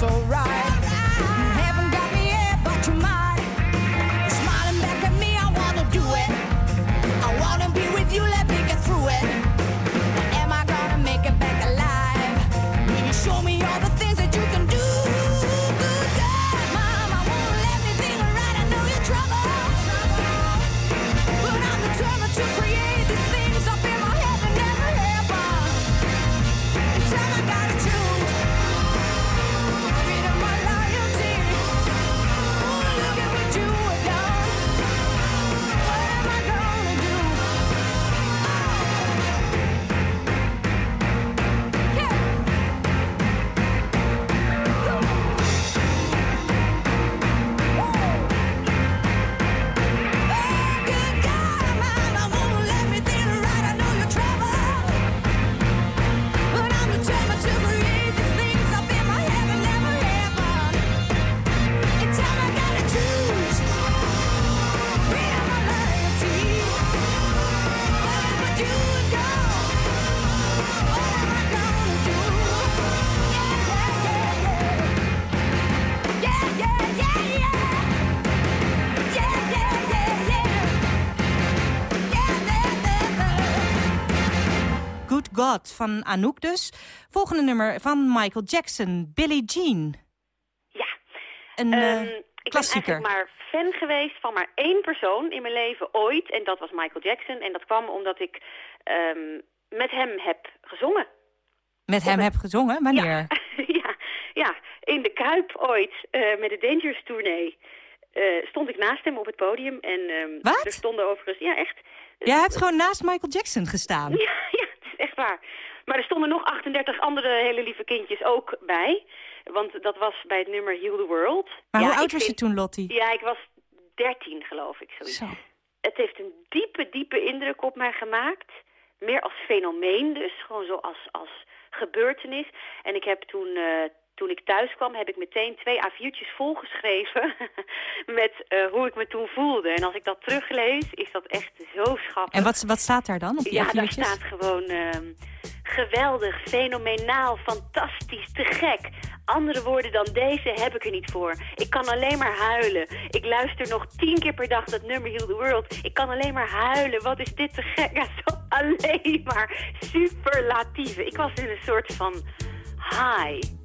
J: alright. Van Anouk dus. Volgende nummer van Michael Jackson, Billie Jean.
K: Ja.
J: Een
K: Ehm,
J: eh,
K: ik
J: klassieker.
K: ben eigenlijk maar fan geweest van maar één persoon in mijn leven ooit. En dat was Michael Jackson. En dat kwam omdat ik ehm, met hem heb gezongen.
J: Met hem heb gezongen? Wanneer?
K: ja, ja, in de Kuip ooit, eh, met de Dangerous Tournee. eh, stond ik naast hem op het podium. En
J: Wat?
K: er stonden overigens... Ja, echt.
J: Jij hebt gewoon naast Michael Jackson gestaan.
K: Ja, echt waar. Maar er stonden nog 38 andere hele lieve kindjes ook bij. Want dat was bij het nummer Heal the World.
J: Maar
K: Ja,
J: hoe oud was je toen, Lottie?
K: Ja, ik was 13 geloof ik. Zoiets.
J: Zo.
K: Het heeft een diepe, diepe indruk op mij gemaakt. Meer als fenomeen dus, gewoon zo als, als gebeurtenis. En ik heb toen, eh, toen ik thuis kwam, heb ik meteen twee A4'tjes volgeschreven met eh, hoe ik me toen voelde. En als ik dat teruglees, is dat echt zo schattig.
J: En wat, wat staat daar dan op die
K: Ja, daar
J: A4'tjes?
K: staat gewoon ehm, geweldig, fenomenaal, fantastisch, te gek. Andere woorden dan deze heb ik er niet voor. Ik kan alleen maar huilen. Ik luister nog tien keer per dag dat nummer Heal the World. Ik kan alleen maar huilen. Wat is dit te gek? Ja, zo alleen maar superlatieven. Ik was in een soort van high.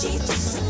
C: Jesus.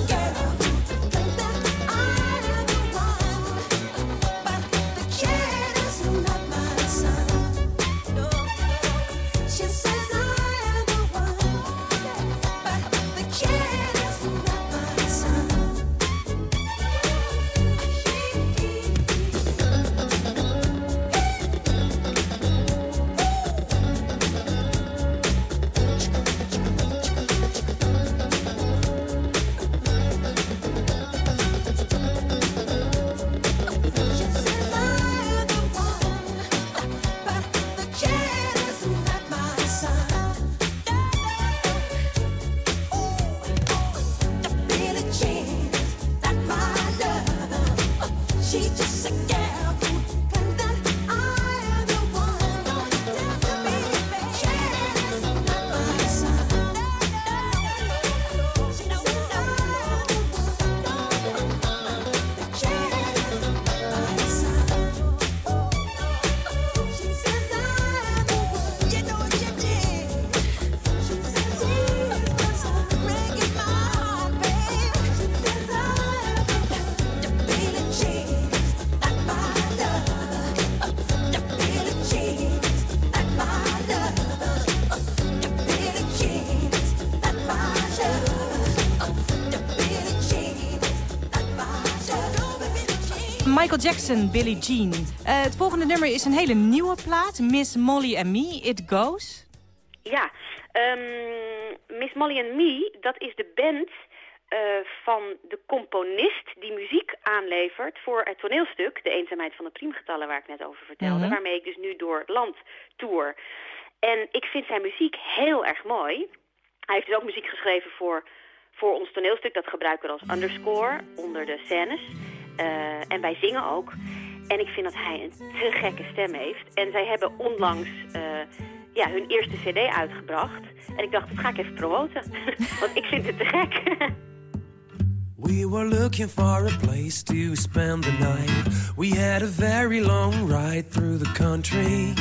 C: Jackson, Billie Jean. Eh, het volgende nummer is een hele nieuwe plaat. Miss Molly and Me, It Goes.
I: Ja, ehm, Miss Molly and Me, dat is de band eh, van de componist die muziek aanlevert voor het toneelstuk... De eenzaamheid van de priemgetallen, waar ik net over vertelde.
C: Mhm.
I: Waarmee ik dus nu door het land tour. En ik vind zijn muziek heel erg mooi. Hij heeft dus ook muziek geschreven voor, voor ons toneelstuk. Dat gebruiken we als underscore onder de scènes. Eh, en wij zingen ook. En ik vind dat hij een te gekke stem heeft. En zij hebben onlangs eh, ja, hun eerste cd uitgebracht. En ik dacht, dat ga ik even promoten. Want ik vind het te gek.
L: We were looking for a place to spend the night. We had a very long ride through the country.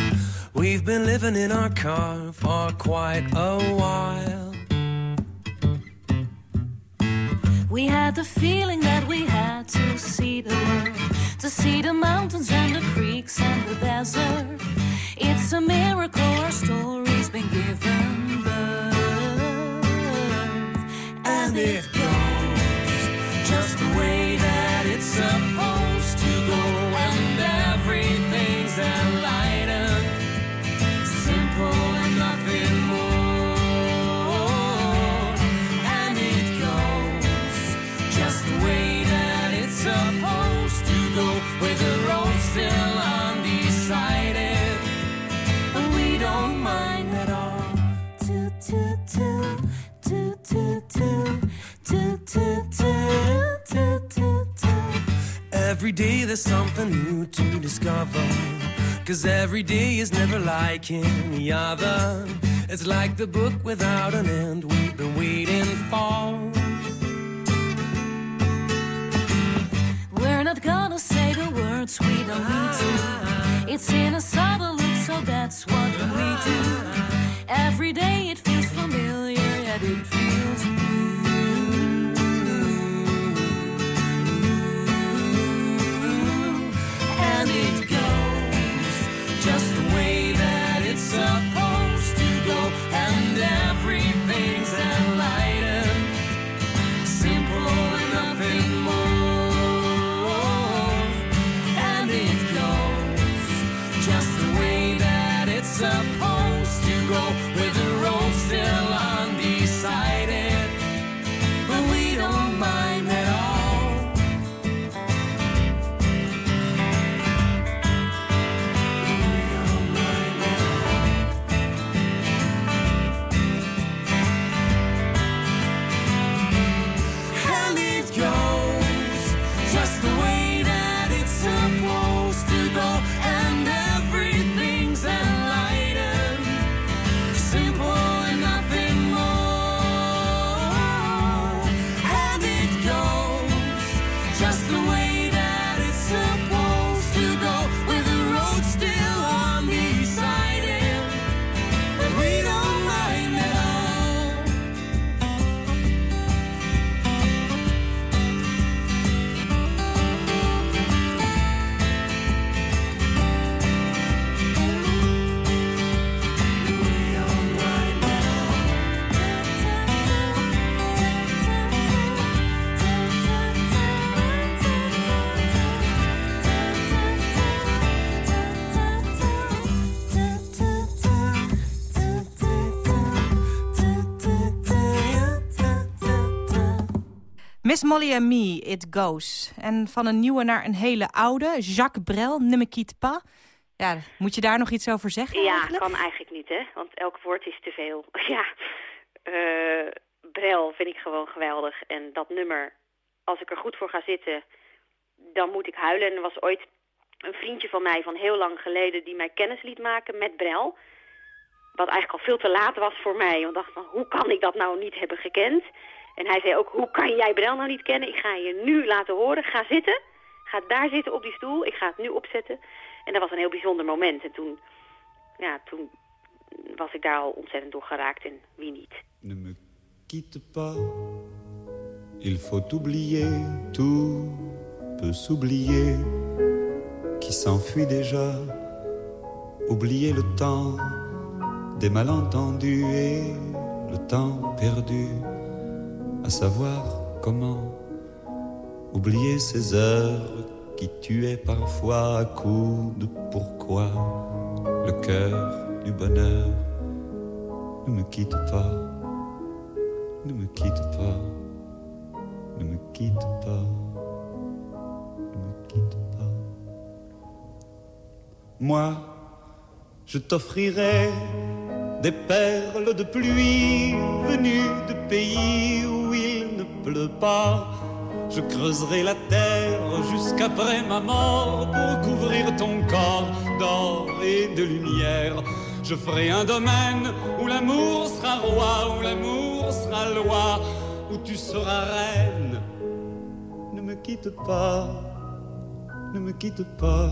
L: We've been living in our car for quite a while.
M: We had the feeling that we had to see the world, to see the mountains and the creeks and the desert. It's a miracle our story's been given birth, and it goes just the way that it's supposed
L: Every day there's something new to discover. Cause every day is never like any other. It's like the book without an end we've been waiting for.
M: We're not gonna say the words we don't need to. It's in a subtle look, so that's what we do. Every day it feels familiar, yet it feels new.
C: Miss Molly and Me, It Goes. En van een nieuwe naar een hele oude, Jacques Brel, Ne me. Ja, moet je daar nog iets over zeggen
I: Ja,
C: eigenlijk?
I: kan eigenlijk niet, hè? Want elk woord is te veel. ja, Eh Brel vind ik gewoon geweldig. En dat nummer, als ik er goed voor ga zitten, dan moet ik huilen. En er was ooit een vriendje van mij van heel lang geleden die mij kennis liet maken met Brel. Wat eigenlijk al veel te laat was voor mij. Want ik dacht van, hoe kan ik dat nou niet hebben gekend? En hij zei ook, hoe kan jij Brel nou niet kennen? Ik ga je nu laten horen. Ga zitten. Ga daar zitten op die stoel. Ik ga het nu opzetten. En dat was een heel bijzonder moment. En toen, ja, toen was ik daar al ontzettend door geraakt. En wie niet?
N: Ne me quitte pas, il faut oublier, tout peut s'oublier, qui s'enfuit déjà, oublier le temps des malentendus et le temps perdu, à savoir comment oublier ces heures qui tuait parfois à coups de pourquoi le cœur du bonheur. Ne me quitte pas, ne me quitte pas, ne me quitte pas, ne me quitte pas. Moi, je t'offrirai des perles de pluie venues de pays où il ne pleut pas. Je creuserai la terre jusqu'après ma mort pour couvrir ton corps d'or et de lumière. Je ferai un domaine où l'amour sera roi, où l'amour sera loi, où tu seras reine. Ne me quitte pas, ne me quitte pas,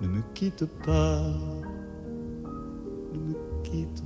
N: ne me quitte pas, ne me quitte pas.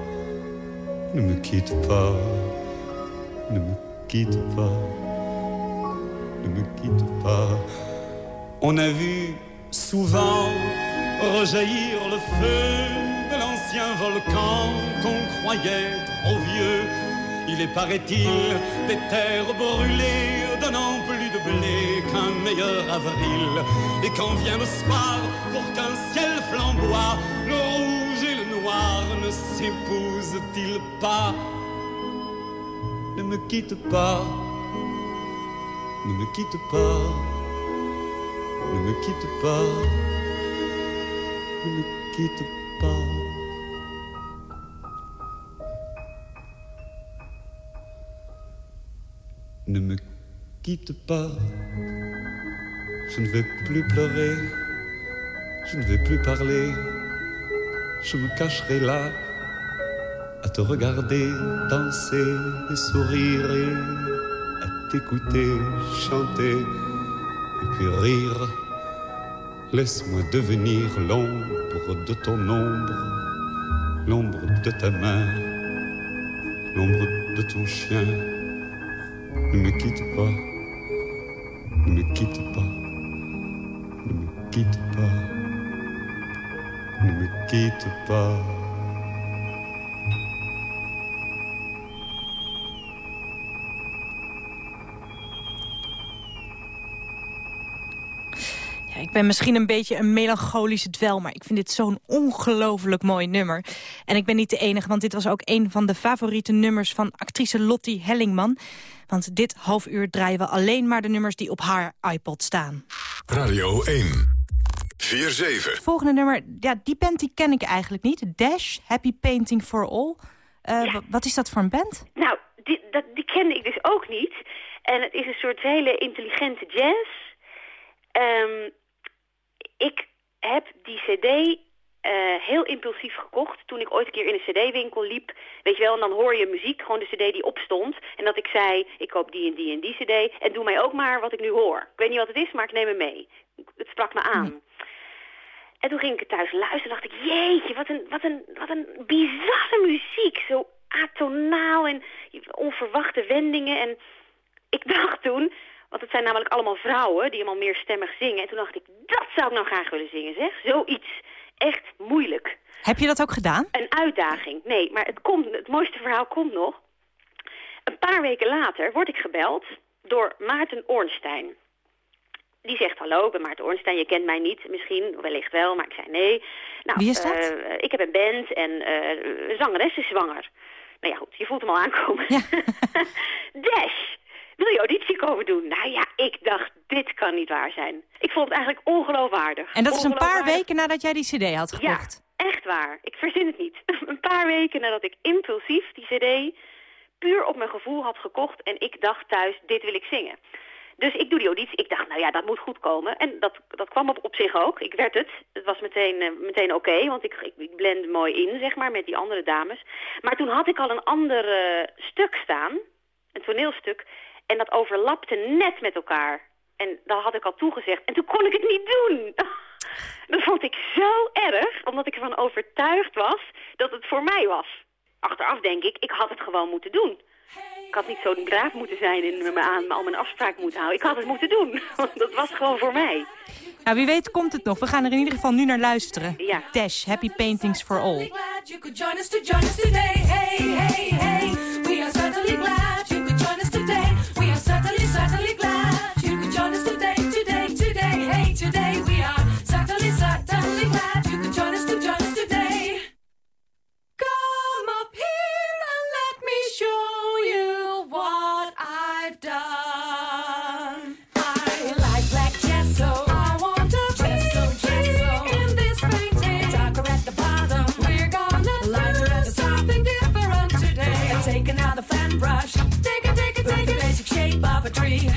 N: ne me quitte pas, ne me quitte pas, ne me quitte pas. On a vu souvent rejaillir le feu de l'ancien volcan qu'on croyait trop vieux. Il est, paraît-il, des terres brûlées, donnant plus de blé qu'un meilleur avril. Et quand vient le soir, pour qu'un ciel flamboie, ne s'épousent-ils pas? Ne me quitte pas, ne me quitte pas, ne me quitte pas, ne me quitte pas. Ne me quitte pas, je ne vais plus pleurer, je ne vais plus parler, je me cacherai là à te regarder danser et sourire et à t'écouter chanter et puis rire. Laisse-moi devenir l'ombre de ton ombre, l'ombre de ta main, l'ombre de ton chien. Ne me quitte pas, ne me quitte pas, ne me quitte pas, quitte pas.
C: Ja, ik ben misschien een beetje een melancholische dwel... maar ik vind dit zo'n ongelooflijk mooi nummer. En ik ben niet de enige, want dit was ook een van de favoriete nummers... van actrice Lottie Hellingman. Want dit half uur draaien we alleen maar de nummers die op haar iPod staan.
B: Radio 1. 4-7.
C: Volgende nummer, ja, die band die ken ik eigenlijk niet. Dash, Happy Painting for All. Eh, wa- Wat is dat voor een band?
I: Nou, die, dat, die kende ik dus ook niet. En het is een soort hele intelligente jazz. Ehm, ik heb die cd eh, heel impulsief gekocht toen ik ooit een keer in een cd-winkel liep. Weet je wel, en dan hoor je muziek, gewoon de cd die opstond. En dat ik zei, ik koop die en die en die cd. En doe mij ook maar wat ik nu hoor. Ik weet niet wat het is, maar ik neem hem mee. Het sprak me aan. En toen ging ik het thuis luisteren dacht ik, jeetje, wat een, wat een, wat een bizarre muziek. Zo atonaal en onverwachte wendingen. En ik dacht toen, want het zijn namelijk allemaal vrouwen die allemaal meerstemmig zingen. En toen dacht ik, dat zou ik nou graag willen zingen, zeg. Zoiets echt moeilijk.
C: Heb je dat ook gedaan?
I: Een uitdaging. Nee, maar het, komt, het mooiste verhaal komt nog. Een paar weken later word ik gebeld door Maarten Ornstein. Die zegt, hallo, ik ben Maarten Ornstein, je kent mij niet. Misschien, wellicht wel, maar ik zei nee. Nou,
C: Wie is dat?
I: eh, ik heb een band en eh, een zangeres is zwanger. Nou ja, goed, je voelt hem al aankomen. Dash, wil je auditie komen doen? Nou ja, ik dacht, dit kan niet waar zijn. Ik vond het eigenlijk ongeloofwaardig.
C: En dat is een paar weken nadat jij die cd had gekocht.
I: Ja, echt waar. Ik verzin het niet. een paar weken nadat ik impulsief die cd puur op mijn gevoel had gekocht... en ik dacht thuis, dit wil ik zingen. Dus ik doe die auditie. Ik dacht, nou ja, dat moet goed komen. En dat, dat kwam op, op zich ook. Ik werd het. Het was meteen, eh, meteen oké, want ik, ik, ik mooi in, zeg maar, met die andere dames. Maar toen had ik al een ander eh, stuk staan. een toneelstuk. En dat overlapte net met elkaar. En dat had ik al toegezegd. En toen kon ik het niet doen. Dat vond ik zo erg, omdat ik ervan overtuigd was dat het voor mij was. Achteraf denk ik, ik had het gewoon moeten doen. Ik had niet zo braaf moeten zijn en me aan al mijn afspraak moeten houden. Ik had het moeten doen, want dat was gewoon voor mij.
C: Nou, wie weet komt het nog. We gaan er in ieder geval nu naar luisteren.
I: Ja.
C: Dash, Happy Paintings for All.
O: glad you could join us to join us today. Hey, hey, hey. We are certainly glad tree.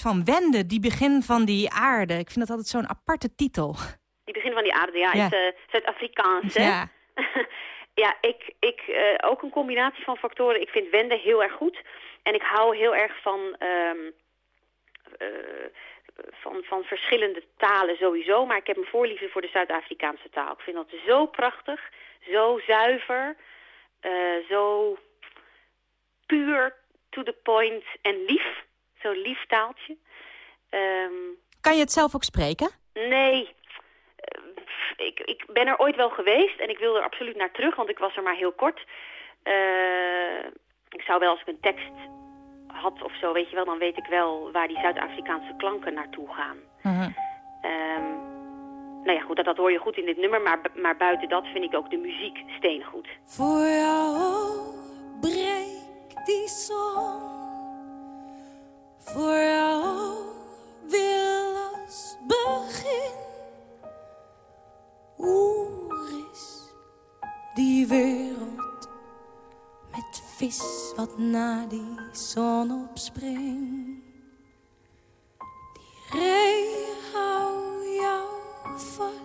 C: Van Wende, die begin van die aarde. Ik vind dat altijd zo'n aparte titel.
I: Die begin van die aarde, ja,
C: Ja.
I: is eh, Zuid-Afrikaans, hè?
C: Ja.
I: ja, ik, ik eh, ook een combinatie van factoren. Ik vind wende heel erg goed. En ik hou heel erg van, ehm, eh, van, van verschillende talen sowieso. Maar ik heb een voorliefde voor de Zuid-Afrikaanse taal. Ik vind dat zo prachtig, zo zuiver, zo puur to the point en lief. Zo'n lief taaltje. Ehm,
C: Kan je het zelf ook spreken?
I: nee, Eh, pff, ik, ik ben er ooit wel geweest en ik wil er absoluut naar terug, want ik was er maar heel kort. Eh, ik zou wel als ik een tekst had of zo, weet je wel, dan weet ik wel waar die Zuid-Afrikaanse klanken naartoe gaan. Ehm, nou ja, goed, dat, dat hoor je goed in dit nummer, maar, maar buiten dat vind ik ook de muziek steengoed.
J: Voor jou breek die zon. Voor jou wil als begin. Hoe is die wereld met vis wat naar die zon opspringt? Die ree hou jou vast.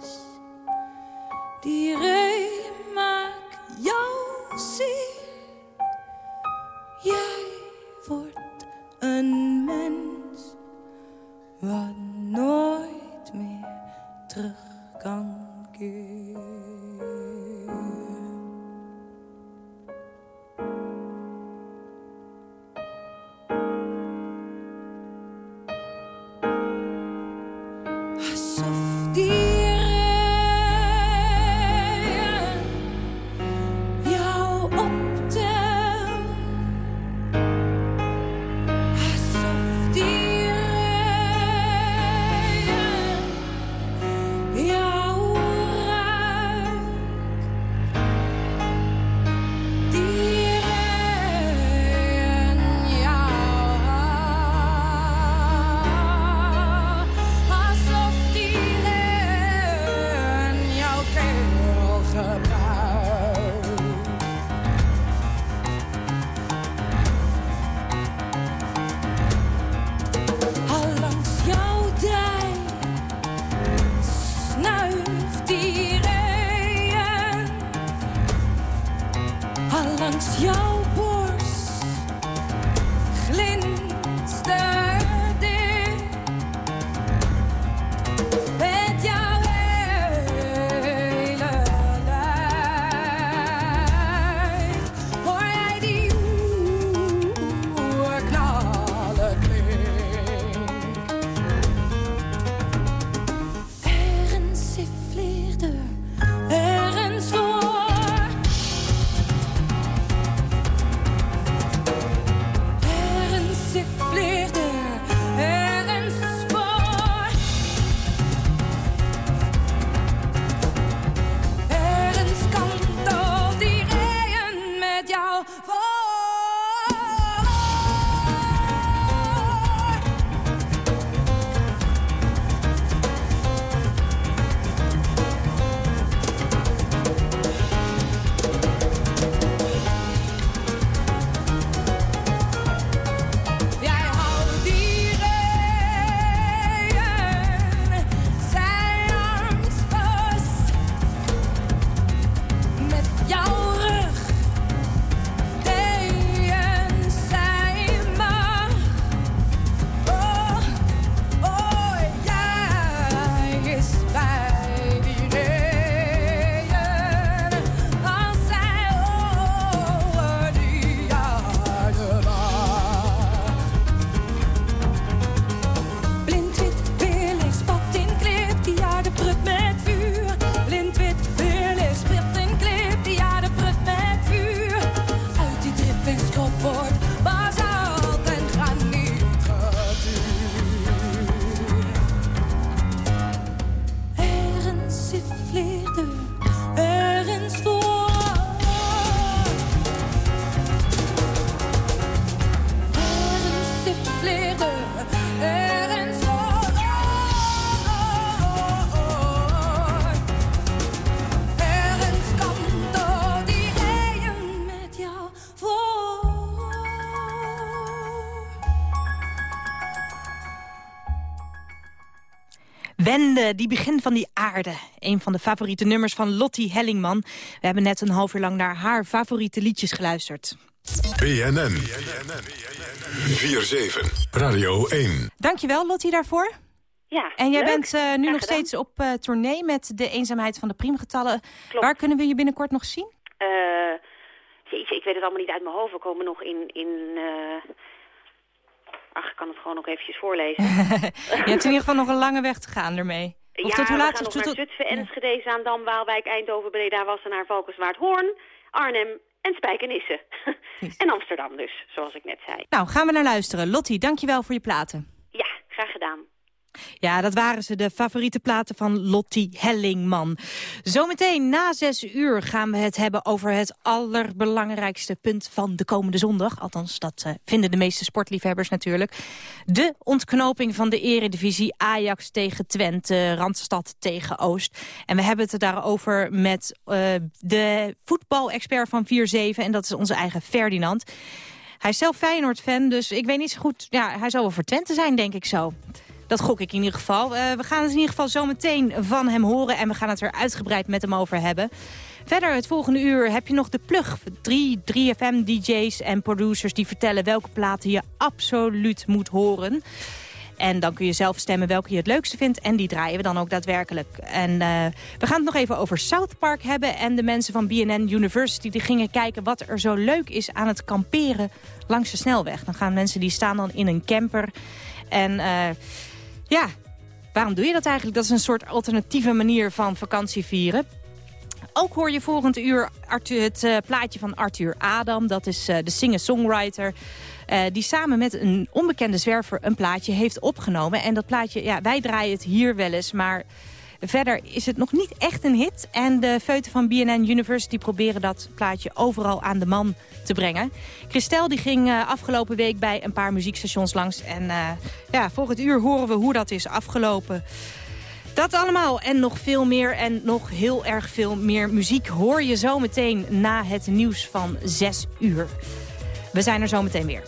J: Langs jouw borst. Glinstert Die
C: begin van die aarde. Een van de favoriete nummers van Lottie Hellingman. We hebben net een half uur lang naar haar favoriete liedjes geluisterd.
B: BNN. 4-7. Radio 1.
C: Dankjewel Lottie daarvoor.
I: Ja,
C: En jij bent eh, nu nog steeds op eh, tournee met de eenzaamheid van de priemgetallen. Waar kunnen we je binnenkort nog zien?
I: Eh, ik weet het allemaal niet uit mijn hoofd. We komen nog in... in eh, Ach, ik kan het gewoon nog eventjes voorlezen.
C: Je hebt in ieder geval nog een lange weg te gaan ermee. Of
I: ja,
C: tot hoe
I: we
C: laat?
I: gaan nog
C: tot-
I: naar Zutphen, Enschede, Zaandam, Waalwijk, Eindhoven, Breda, Wassenaar, Valkenswaard, Hoorn, Arnhem en Spijkenisse. en Amsterdam dus, zoals ik net zei.
C: Nou, gaan we naar luisteren. Lottie, dankjewel voor je platen.
I: Ja, graag gedaan.
C: Ja, dat waren ze, de favoriete platen van Lottie Hellingman. Zometeen na zes uur gaan we het hebben over het allerbelangrijkste punt van de komende zondag. Althans, dat eh, vinden de meeste sportliefhebbers natuurlijk. De ontknoping van de eredivisie Ajax tegen Twente, Randstad tegen Oost. En we hebben het daarover met eh, de voetbalexpert van 4-7 en dat is onze eigen Ferdinand. Hij is zelf Feyenoord-fan, dus ik weet niet zo goed... Ja, hij zou wel voor Twente zijn, denk ik zo. Dat gok ik in ieder geval. Eh, we gaan het in ieder geval zo meteen van hem horen... en we gaan het er uitgebreid met hem over hebben. Verder, het volgende uur heb je nog de plug. Drie 3FM-dj's en producers die vertellen welke platen je absoluut moet horen. En dan kun je zelf stemmen welke je het leukste vindt. En die draaien we dan ook daadwerkelijk. En eh, we gaan het nog even over South Park hebben. En de mensen van BNN University die gingen kijken wat er zo leuk is aan het kamperen langs de snelweg. Dan gaan mensen die staan dan in een camper. En eh, ja, waarom doe je dat eigenlijk? Dat is een soort alternatieve manier van vakantie vieren. Ook hoor je volgend uur Arthur, het eh, plaatje van Arthur Adam. Dat is eh, de singer-songwriter. eh, die samen met een onbekende zwerver een plaatje heeft opgenomen. En dat plaatje, ja, wij draaien het hier wel eens, maar verder is het nog niet echt een hit. En de feuten van BNN University proberen dat plaatje overal aan de man te brengen. Christel die ging eh, afgelopen week bij een paar muziekstations langs. En eh, ja, volgend uur horen we hoe dat is afgelopen. Dat allemaal en nog veel meer en nog heel erg veel meer muziek hoor je zo meteen na het nieuws van 6 uur. We zijn er zo meteen weer.